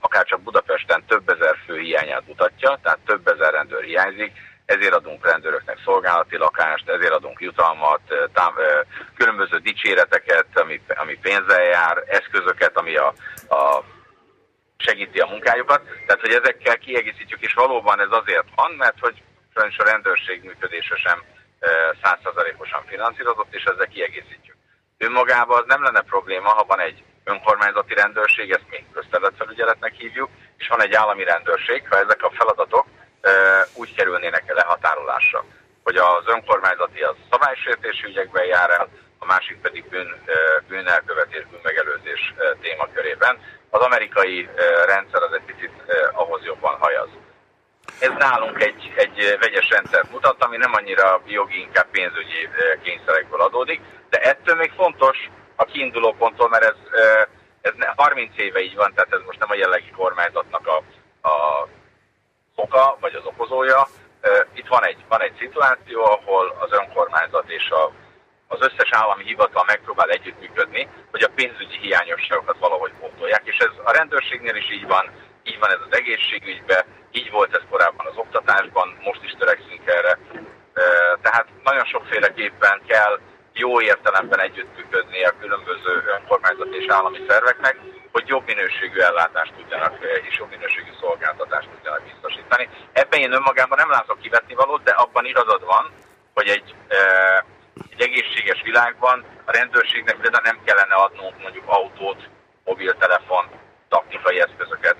akárcsak Budapesten több ezer fő hiányát mutatja, tehát több ezer rendőr hiányzik, ezért adunk rendőröknek szolgálati lakást, ezért adunk jutalmat, tám, különböző dicséreteket, ami, ami pénzzel jár, eszközöket, ami a, a segíti a munkájukat. Tehát, hogy ezekkel kiegészítjük, és valóban ez azért van, mert hogy sajnos a rendőrség működése sem százszerzalékosan finanszírozott, és ezzel kiegészítjük. Önmagában az nem lenne probléma, ha van egy önkormányzati rendőrség, ezt mi közterületfelügyeletnek hívjuk, és van egy állami rendőrség, ha ezek a feladatok úgy kerülnének lehatárolásra, hogy az önkormányzati az szabálysértési ügyekben jár el, a másik pedig bűn, bűnelkövetés, bűnmegelőzés témakörében. Az amerikai rendszer az egy picit ahhoz jobban hajaz. Ez nálunk egy, egy vegyes rendszert mutat, ami nem annyira jogi, inkább pénzügyi kényszerekből adódik, de ettől még fontos a kiinduló ponttól, mert ez, ez 30 éve így van, tehát ez most nem a jellegi kormányzatnak a, a oka, vagy az okozója. Itt van egy, van egy szituáció, ahol az önkormányzat és a, az összes állami hivatal megpróbál együttműködni, hogy a pénzügyi hiányosságokat valahogy pótolják, és ez a rendőrségnél is így van, így van ez az egészségügyben, így volt ez korábban az oktatásban, most is törekszünk erre. Tehát nagyon sokféleképpen kell jó értelemben együttműködni a különböző önkormányzati és állami szerveknek, hogy jobb minőségű ellátást tudjanak és jobb minőségű szolgáltatást tudjanak biztosítani. Ebben én önmagában nem látok kivetni valót, de abban igazad van, hogy egy, egy egészséges világban a rendőrségnek például nem kellene adnunk mondjuk autót, mobiltelefon, taktikai eszközöket,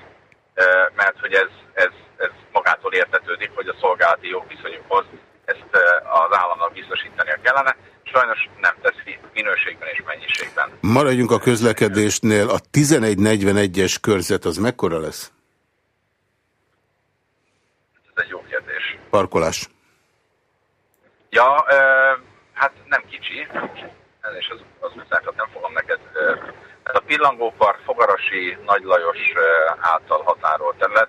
mert hogy ez, ez, ez magától értetődik, hogy a szolgálati jogviszonyukhoz ezt az államnak biztosítania kellene. Sajnos nem teszi minőségben és mennyiségben. Maradjunk a közlekedésnél. A 1141-es körzet az mekkora lesz? Ez egy jó kérdés. Parkolás. Ja, hát nem kicsi, és az, az utcákat nem fogom neked ez a Pillangópark Fogarasi Nagy Lajos által határolt terület.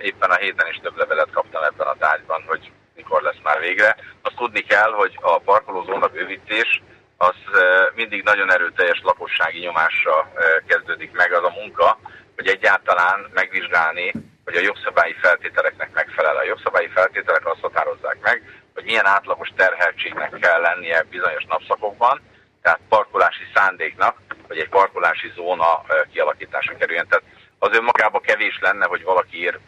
Éppen a héten is több levelet kaptam ebben a tárgyban, hogy mikor lesz már végre. Azt tudni kell, hogy a parkolózóna bővítés az mindig nagyon erőteljes lakossági nyomásra kezdődik meg az a munka, hogy egyáltalán megvizsgálni, hogy a jogszabályi feltételeknek megfelel. A jogszabályi feltételek azt határozzák meg, hogy milyen átlagos terheltségnek kell lennie bizonyos napszakokban, tehát parkolási szándéknak, hogy egy parkolási zóna kialakítása kerüljön. Tehát az önmagában kevés lenne, hogy valaki ír,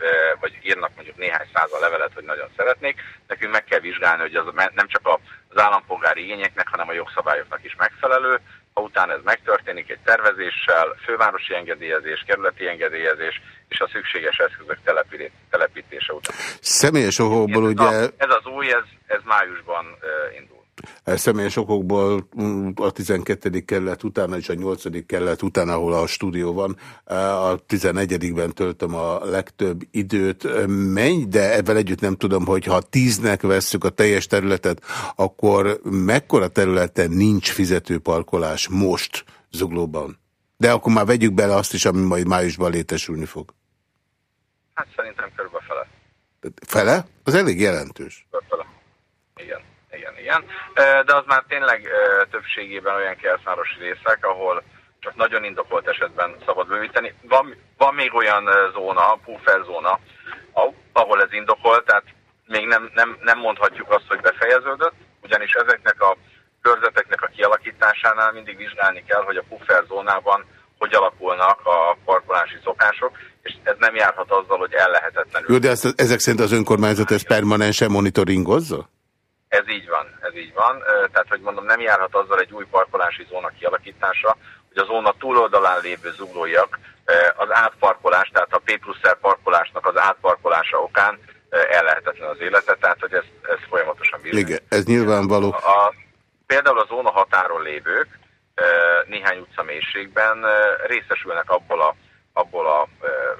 vagy írnak mondjuk néhány százal levelet, hogy nagyon szeretnék. Nekünk meg kell vizsgálni, hogy az nem csak az állampolgári igényeknek, hanem a jogszabályoknak is megfelelő. Ha utána ez megtörténik egy tervezéssel, fővárosi engedélyezés, kerületi engedélyezés és a szükséges eszközök telepítése után. Személyes okokból ugye... Ez az új, ez, ez májusban indul. Személyes okokból mm, a 12. kerület után és a 8. kerület után, ahol a stúdió van, a 11-ben töltöm a legtöbb időt. Menj, de ebben együtt nem tudom, hogy ha 10-nek vesszük a teljes területet, akkor mekkora területen nincs fizetőparkolás most Zuglóban? De akkor már vegyük bele azt is, ami majd májusban létesülni fog. Hát szerintem körülbelül fele. Fele? Az elég jelentős. Igen. De az már tényleg többségében olyan kertvárosi részek, ahol csak nagyon indokolt esetben szabad bővíteni. Van, van még olyan zóna, puffer zóna, ahol ez indokolt, tehát még nem, nem, nem mondhatjuk azt, hogy befejeződött, ugyanis ezeknek a körzeteknek a kialakításánál mindig vizsgálni kell, hogy a puffer zónában hogy alakulnak a parkolási szokások, és ez nem járhat azzal, hogy ellehetetlenül. Jó, de ezt, ezek szerint az önkormányzat ezt permanensen monitoringozza? Ez így van, ez így van. Tehát, hogy mondom, nem járhat azzal egy új parkolási zóna kialakítása, hogy a zóna túloldalán lévő zuglóiak az átparkolás, tehát a P plusz parkolásnak az átparkolása okán ellehetetlen az élete, tehát hogy ez, ez folyamatosan bírja. Igen, ez nyilvánvaló. A, például a zóna határon lévők néhány utca mélységben részesülnek abból a, abból a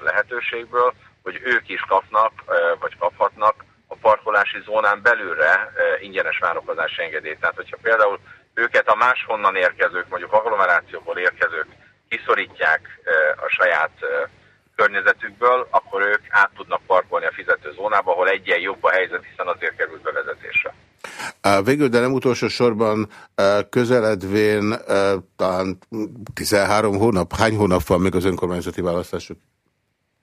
lehetőségből, hogy ők is kapnak, vagy kaphatnak a parkolási zónán belülre e, ingyenes várakozási engedélyt. Tehát, hogyha például őket a máshonnan érkezők, mondjuk régióból érkezők kiszorítják a saját környezetükből, akkor ők át tudnak parkolni a fizetőzónába, ahol egyen jobb a helyzet, hiszen azért került bevezetésre. Végül, de nem utolsó sorban közeledvén talán 13 hónap, hány hónap van még az önkormányzati választások?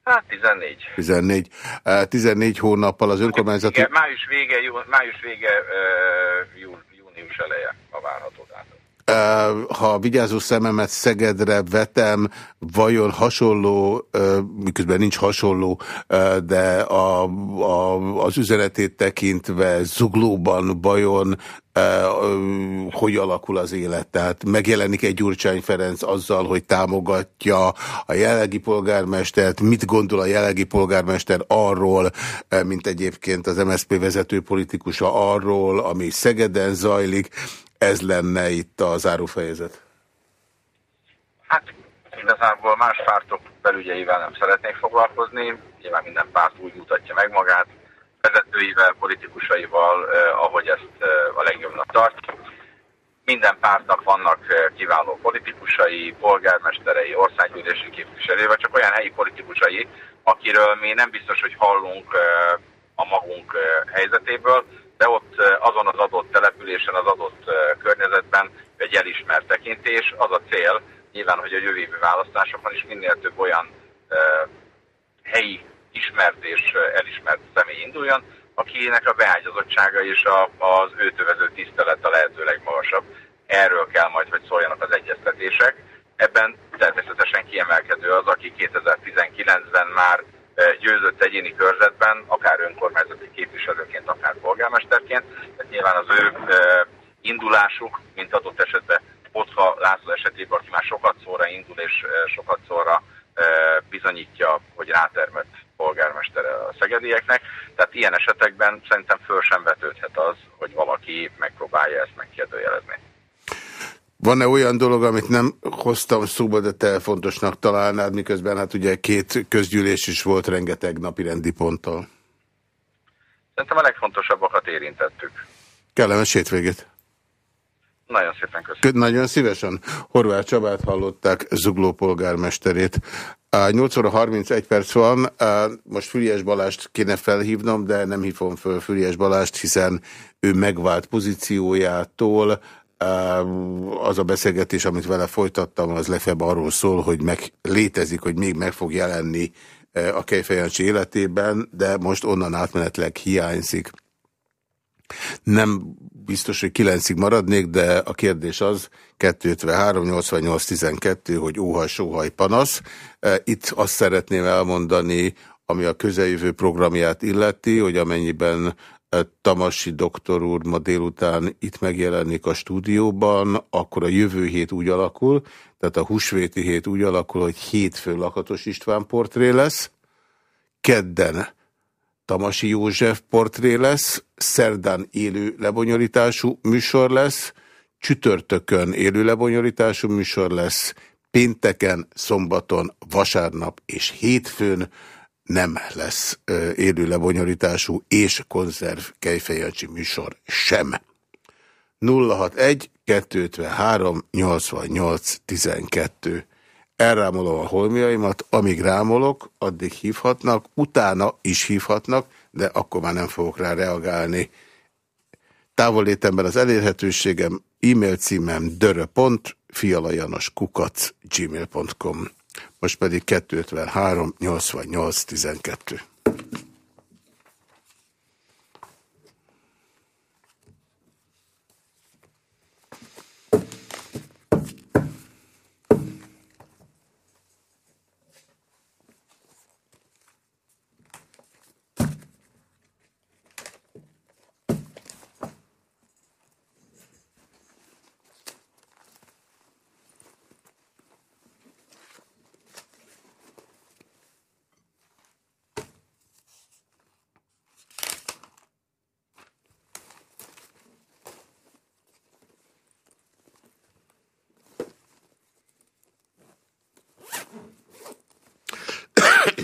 Hát 14. 14. 14 hónappal az önkormányzati... Igen, május vége, jú, május vége jú, június eleje a várható dátum. Ha vigyázó szememet Szegedre vetem, vajon hasonló, miközben nincs hasonló, de a, a, az üzenetét tekintve zuglóban vajon hogy alakul az élet. Tehát megjelenik egy Gyurcsány Ferenc azzal, hogy támogatja a jelenlegi polgármestert, mit gondol a jelenlegi polgármester arról, mint egyébként az MSZP vezető politikusa arról, ami Szegeden zajlik. Ez lenne itt a zárófejezet. Hát igazából más pártok belügyeivel nem szeretnék foglalkozni. Nyilván minden párt úgy mutatja meg magát, vezetőivel, politikusaival, eh, ahogy ezt eh, a legjobbnak tartja. Minden pártnak vannak eh, kiváló politikusai, polgármesterei, országgyűlési képviselői, vagy csak olyan helyi politikusai, akiről mi nem biztos, hogy hallunk eh, a magunk eh, helyzetéből, de ott azon az adott településen, az adott környezetben egy elismert tekintés, az a cél, nyilván, hogy a jövő választásokon is minél több olyan helyi ismert és elismert személy induljon, akinek a beágyazottsága és a, az őtövező tisztelet a lehető legmagasabb. Erről kell majd, hogy szóljanak az egyeztetések. Ebben természetesen kiemelkedő az, aki 2019-ben már győzött egyéni körzetben, akár önkormányzati képviselőként, akár polgármesterként. Tehát nyilván az ő indulásuk, mint adott esetben Bocka László esetében, aki már sokat szóra indul és sokat szóra bizonyítja, hogy rátermett polgármestere a szegedieknek. Tehát ilyen esetekben szerintem föl sem vetődhet az, hogy valaki megpróbálja ezt megkérdőjelezni. Van-e olyan dolog, amit nem hoztam szóba, de te fontosnak találnád, miközben hát ugye két közgyűlés is volt rengeteg napi rendi ponttal? Szerintem a legfontosabbakat érintettük. Kellemes hétvégét! Nagyon szépen köszönöm. Nagyon szívesen. Horváth Csabát hallották, Zugló polgármesterét. 8 óra 31 perc van, most Füriás Balást kéne felhívnom, de nem hívom föl Füriás Balást, hiszen ő megvált pozíciójától, az a beszélgetés, amit vele folytattam, az legfeljebb arról szól, hogy meg létezik, hogy még meg fog jelenni a Kejfejancsi életében, de most onnan átmenetleg hiányzik. Nem biztos, hogy kilencig maradnék, de a kérdés az 253 88 12, hogy óhaj, sóhaj, panasz. Itt azt szeretném elmondani, ami a közeljövő programját illeti, hogy amennyiben Tamasi doktor úr ma délután itt megjelenik a stúdióban, akkor a jövő hét úgy alakul, tehát a húsvéti hét úgy alakul, hogy hétfő Lakatos István portré lesz, kedden Tamasi József portré lesz, szerdán élő lebonyolítású műsor lesz, csütörtökön élő lebonyolítású műsor lesz, pénteken, szombaton, vasárnap és hétfőn nem lesz élő lebonyolítású és konzerv kejfejancsi műsor sem. 061 253 88 12 Elrámolom a holmiaimat, amíg rámolok, addig hívhatnak, utána is hívhatnak, de akkor már nem fogok rá reagálni. Távolétemben az elérhetőségem, e-mail címem dörö.fialajanoskukac gmail.com most pedig 253 88 12.